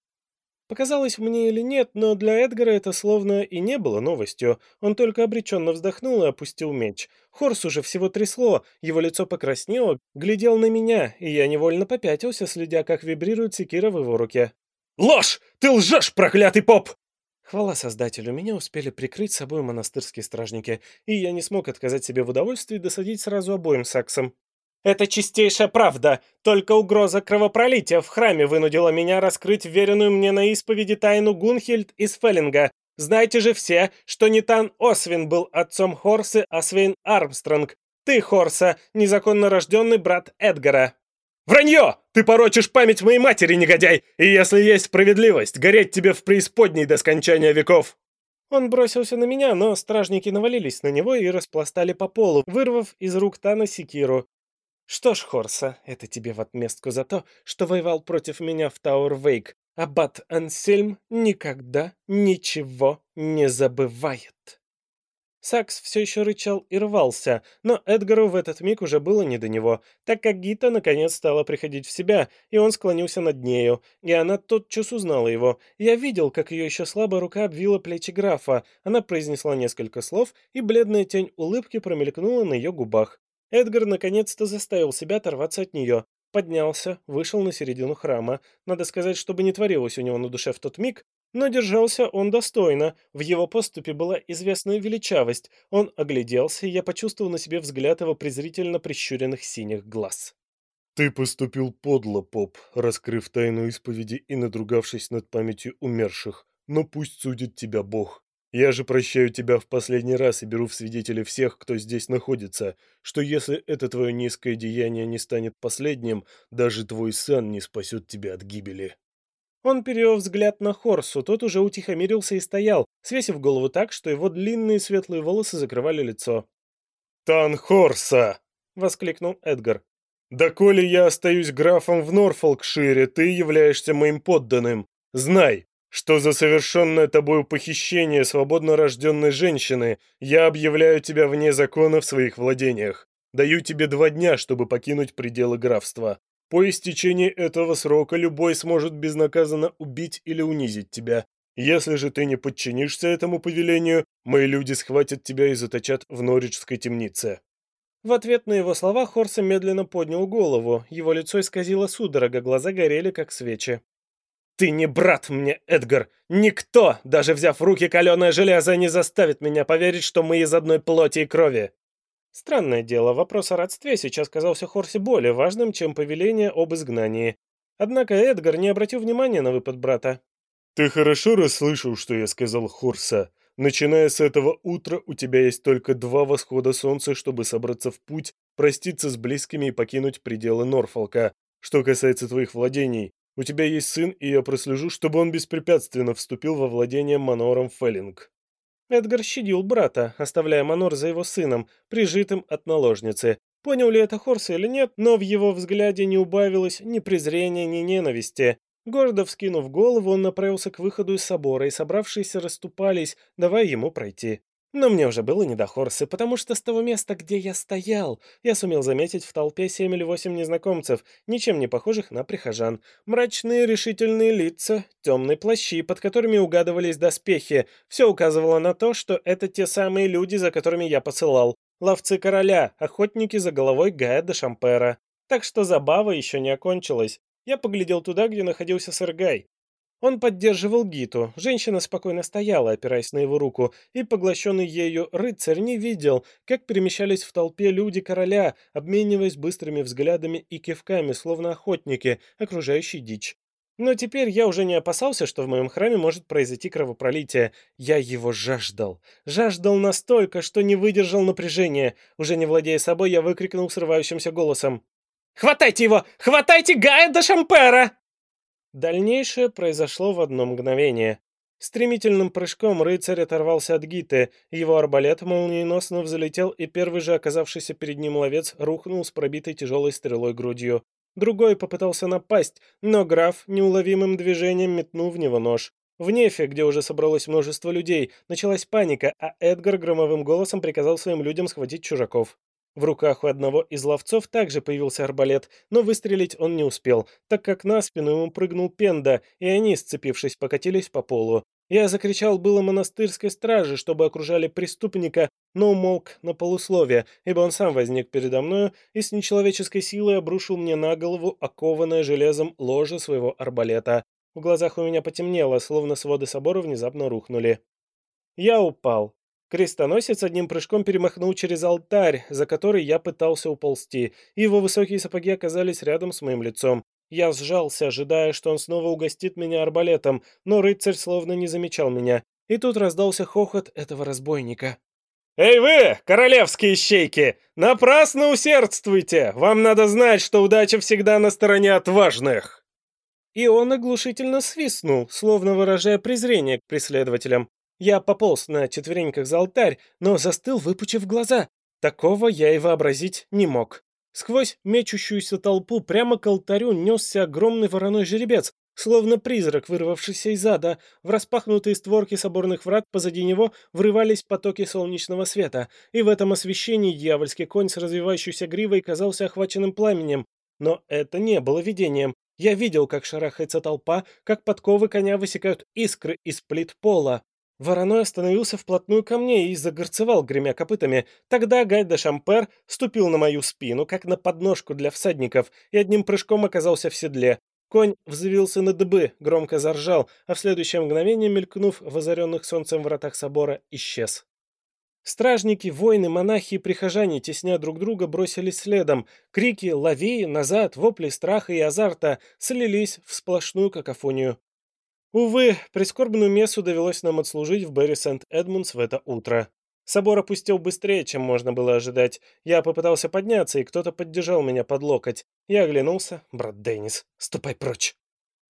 Показалось мне или нет, но для Эдгара это словно и не было новостью. Он только обреченно вздохнул и опустил меч. Хорс уже всего трясло, его лицо покраснело, глядел на меня, и я невольно попятился, следя, как вибрирует секира в его руке. «Ложь! Ты лжешь, проклятый поп!» Хвала Создателю, меня успели прикрыть собой монастырские стражники, и я не смог отказать себе в удовольствии досадить сразу обоим саксам. Это чистейшая правда. Только угроза кровопролития в храме вынудила меня раскрыть веренную мне на исповеди тайну Гунхельд из Феллинга. Знаете же все, что не Тан Освин был отцом Хорсы, а Свейн Армстронг. Ты, Хорса, незаконно рожденный брат Эдгара. «Вранье! Ты порочишь память моей матери, негодяй! И если есть справедливость, гореть тебе в преисподней до скончания веков!» Он бросился на меня, но стражники навалились на него и распластали по полу, вырвав из рук Тана секиру. Что ж, Хорса, это тебе в отместку за то, что воевал против меня в Тауэр-Вейк. Аббат Ансельм никогда ничего не забывает. Сакс все еще рычал и рвался, но Эдгару в этот миг уже было не до него, так как Гита наконец стала приходить в себя, и он склонился над нею, и она тотчас узнала его. Я видел, как ее еще слабая рука обвила плечи графа, она произнесла несколько слов, и бледная тень улыбки промелькнула на ее губах. Эдгар наконец-то заставил себя оторваться от нее. Поднялся, вышел на середину храма. Надо сказать, чтобы не творилось у него на душе в тот миг, но держался он достойно. В его поступе была известная величавость. Он огляделся, и я почувствовал на себе взгляд его презрительно прищуренных синих глаз. «Ты поступил подло, поп, раскрыв тайну исповеди и надругавшись над памятью умерших. Но пусть судит тебя Бог. Я же прощаю тебя в последний раз и беру в свидетели всех, кто здесь находится, что если это твое низкое деяние не станет последним, даже твой сан не спасет тебя от гибели». Он перевел взгляд на Хорсу, тот уже утихомирился и стоял, свесив голову так, что его длинные светлые волосы закрывали лицо. «Тан Хорса!» — воскликнул Эдгар. «Да коли я остаюсь графом в Норфолкшире, ты являешься моим подданным. Знай, что за совершенное тобою похищение свободно рожденной женщины я объявляю тебя вне закона в своих владениях. Даю тебе два дня, чтобы покинуть пределы графства. По истечении этого срока любой сможет безнаказанно убить или унизить тебя. Если же ты не подчинишься этому повелению, мои люди схватят тебя и заточат в Норриджской темнице». В ответ на его слова Хорса медленно поднял голову, его лицо исказило судорога, глаза горели, как свечи. «Ты не брат мне, Эдгар! Никто, даже взяв в руки каленое железо, не заставит меня поверить, что мы из одной плоти и крови!» Странное дело, вопрос о родстве сейчас казался Хорсе более важным, чем повеление об изгнании. Однако Эдгар не обратил внимания на выпад брата. «Ты хорошо расслышал, что я сказал Хорса. Начиная с этого утра у тебя есть только два восхода солнца, чтобы собраться в путь, проститься с близкими и покинуть пределы Норфолка. Что касается твоих владений, у тебя есть сын, и я прослежу, чтобы он беспрепятственно вступил во владение Манором Феллинг». Эдгар щадил брата, оставляя Манор за его сыном, прижитым от наложницы. Понял ли это Хорс или нет, но в его взгляде не убавилось ни презрения, ни ненависти. Гордо вскинув голову, он направился к выходу из собора, и собравшиеся расступались, давая ему пройти. Но мне уже было не до Хорсы, потому что с того места, где я стоял, я сумел заметить в толпе семь или восемь незнакомцев, ничем не похожих на прихожан. Мрачные решительные лица, темные плащи, под которыми угадывались доспехи. Все указывало на то, что это те самые люди, за которыми я посылал. Ловцы короля, охотники за головой Гая де Шампера. Так что забава еще не окончилась. Я поглядел туда, где находился сэр Гай. Он поддерживал Гиту. Женщина спокойно стояла, опираясь на его руку, и поглощенный ею рыцарь не видел, как перемещались в толпе люди короля, обмениваясь быстрыми взглядами и кивками, словно охотники, окружающие дичь. Но теперь я уже не опасался, что в моем храме может произойти кровопролитие. Я его жаждал. Жаждал настолько, что не выдержал напряжения. Уже не владея собой, я выкрикнул срывающимся голосом. «Хватайте его! Хватайте Гая до Шампера!» Дальнейшее произошло в одно мгновение. Стремительным прыжком рыцарь оторвался от гиты, его арбалет молниеносно взлетел, и первый же оказавшийся перед ним ловец рухнул с пробитой тяжелой стрелой грудью. Другой попытался напасть, но граф неуловимым движением метнул в него нож. В Нефе, где уже собралось множество людей, началась паника, а Эдгар громовым голосом приказал своим людям схватить чужаков. В руках у одного из ловцов также появился арбалет, но выстрелить он не успел, так как на спину ему прыгнул Пенда, и они, сцепившись, покатились по полу. Я закричал было монастырской страже, чтобы окружали преступника, но умолк на полусловие, ибо он сам возник передо мною и с нечеловеческой силой обрушил мне на голову окованное железом ложе своего арбалета. В глазах у меня потемнело, словно своды собора внезапно рухнули. Я упал. Крестоносец одним прыжком перемахнул через алтарь, за который я пытался уползти, и его высокие сапоги оказались рядом с моим лицом. Я сжался, ожидая, что он снова угостит меня арбалетом, но рыцарь словно не замечал меня. И тут раздался хохот этого разбойника. «Эй вы, королевские щейки! Напрасно усердствуйте! Вам надо знать, что удача всегда на стороне отважных!» И он оглушительно свистнул, словно выражая презрение к преследователям. Я пополз на четвереньках за алтарь, но застыл, выпучив глаза. Такого я и вообразить не мог. Сквозь мечущуюся толпу прямо к алтарю несся огромный вороной жеребец, словно призрак, вырвавшийся из ада. В распахнутые створки соборных врат позади него врывались потоки солнечного света, и в этом освещении дьявольский конь с развивающейся гривой казался охваченным пламенем. Но это не было видением. Я видел, как шарахается толпа, как подковы коня высекают искры из плит пола. Вороной остановился вплотную ко мне и загорцевал, гремя копытами. Тогда Гай де Шампер ступил на мою спину, как на подножку для всадников, и одним прыжком оказался в седле. Конь взвился на дыбы, громко заржал, а в следующее мгновение, мелькнув в озаренных солнцем вратах собора, исчез. Стражники, воины, монахи и прихожане, тесня друг друга, бросились следом. Крики «Лови!», «Назад!», вопли страха и азарта слились в сплошную какофонию. Увы, прискорбную мессу довелось нам отслужить в Берри Сент-Эдмундс в это утро. Собор опустил быстрее, чем можно было ожидать. Я попытался подняться, и кто-то поддержал меня под локоть. Я оглянулся. «Брат Деннис, ступай прочь!»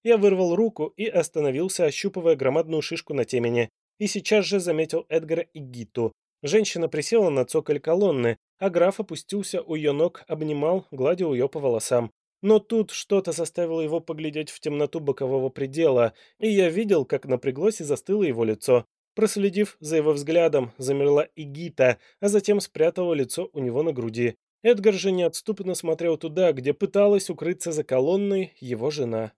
Я вырвал руку и остановился, ощупывая громадную шишку на темени. И сейчас же заметил Эдгара и Гиту. Женщина присела на цоколь колонны, а граф опустился у ее ног, обнимал, гладил ее по волосам. Но тут что-то заставило его поглядеть в темноту бокового предела, и я видел, как напряглось и застыло его лицо. Проследив за его взглядом, замерла и Гита, а затем спрятала лицо у него на груди. Эдгар же неотступно смотрел туда, где пыталась укрыться за колонной его жена.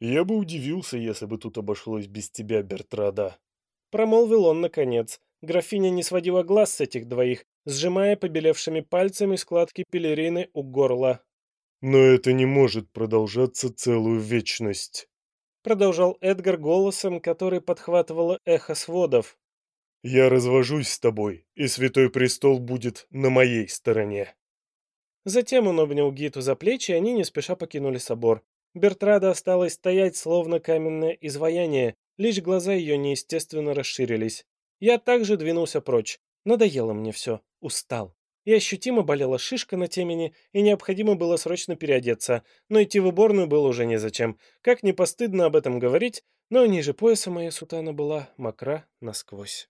«Я бы удивился, если бы тут обошлось без тебя, Бертрада», — промолвил он наконец. Графиня не сводила глаз с этих двоих, сжимая побелевшими пальцами складки пелерины у горла. «Но это не может продолжаться целую вечность» продолжал Эдгар голосом, который подхватывало эхо сводов. «Я развожусь с тобой, и Святой Престол будет на моей стороне». Затем он обнял Гиту за плечи, и они не спеша покинули собор. Бертрада осталась стоять, словно каменное изваяние, лишь глаза ее неестественно расширились. Я также двинулся прочь. Надоело мне все. Устал и ощутимо болела шишка на темени, и необходимо было срочно переодеться, но идти в уборную было уже незачем. Как не постыдно об этом говорить, но ниже пояса моя сутана была мокра насквозь.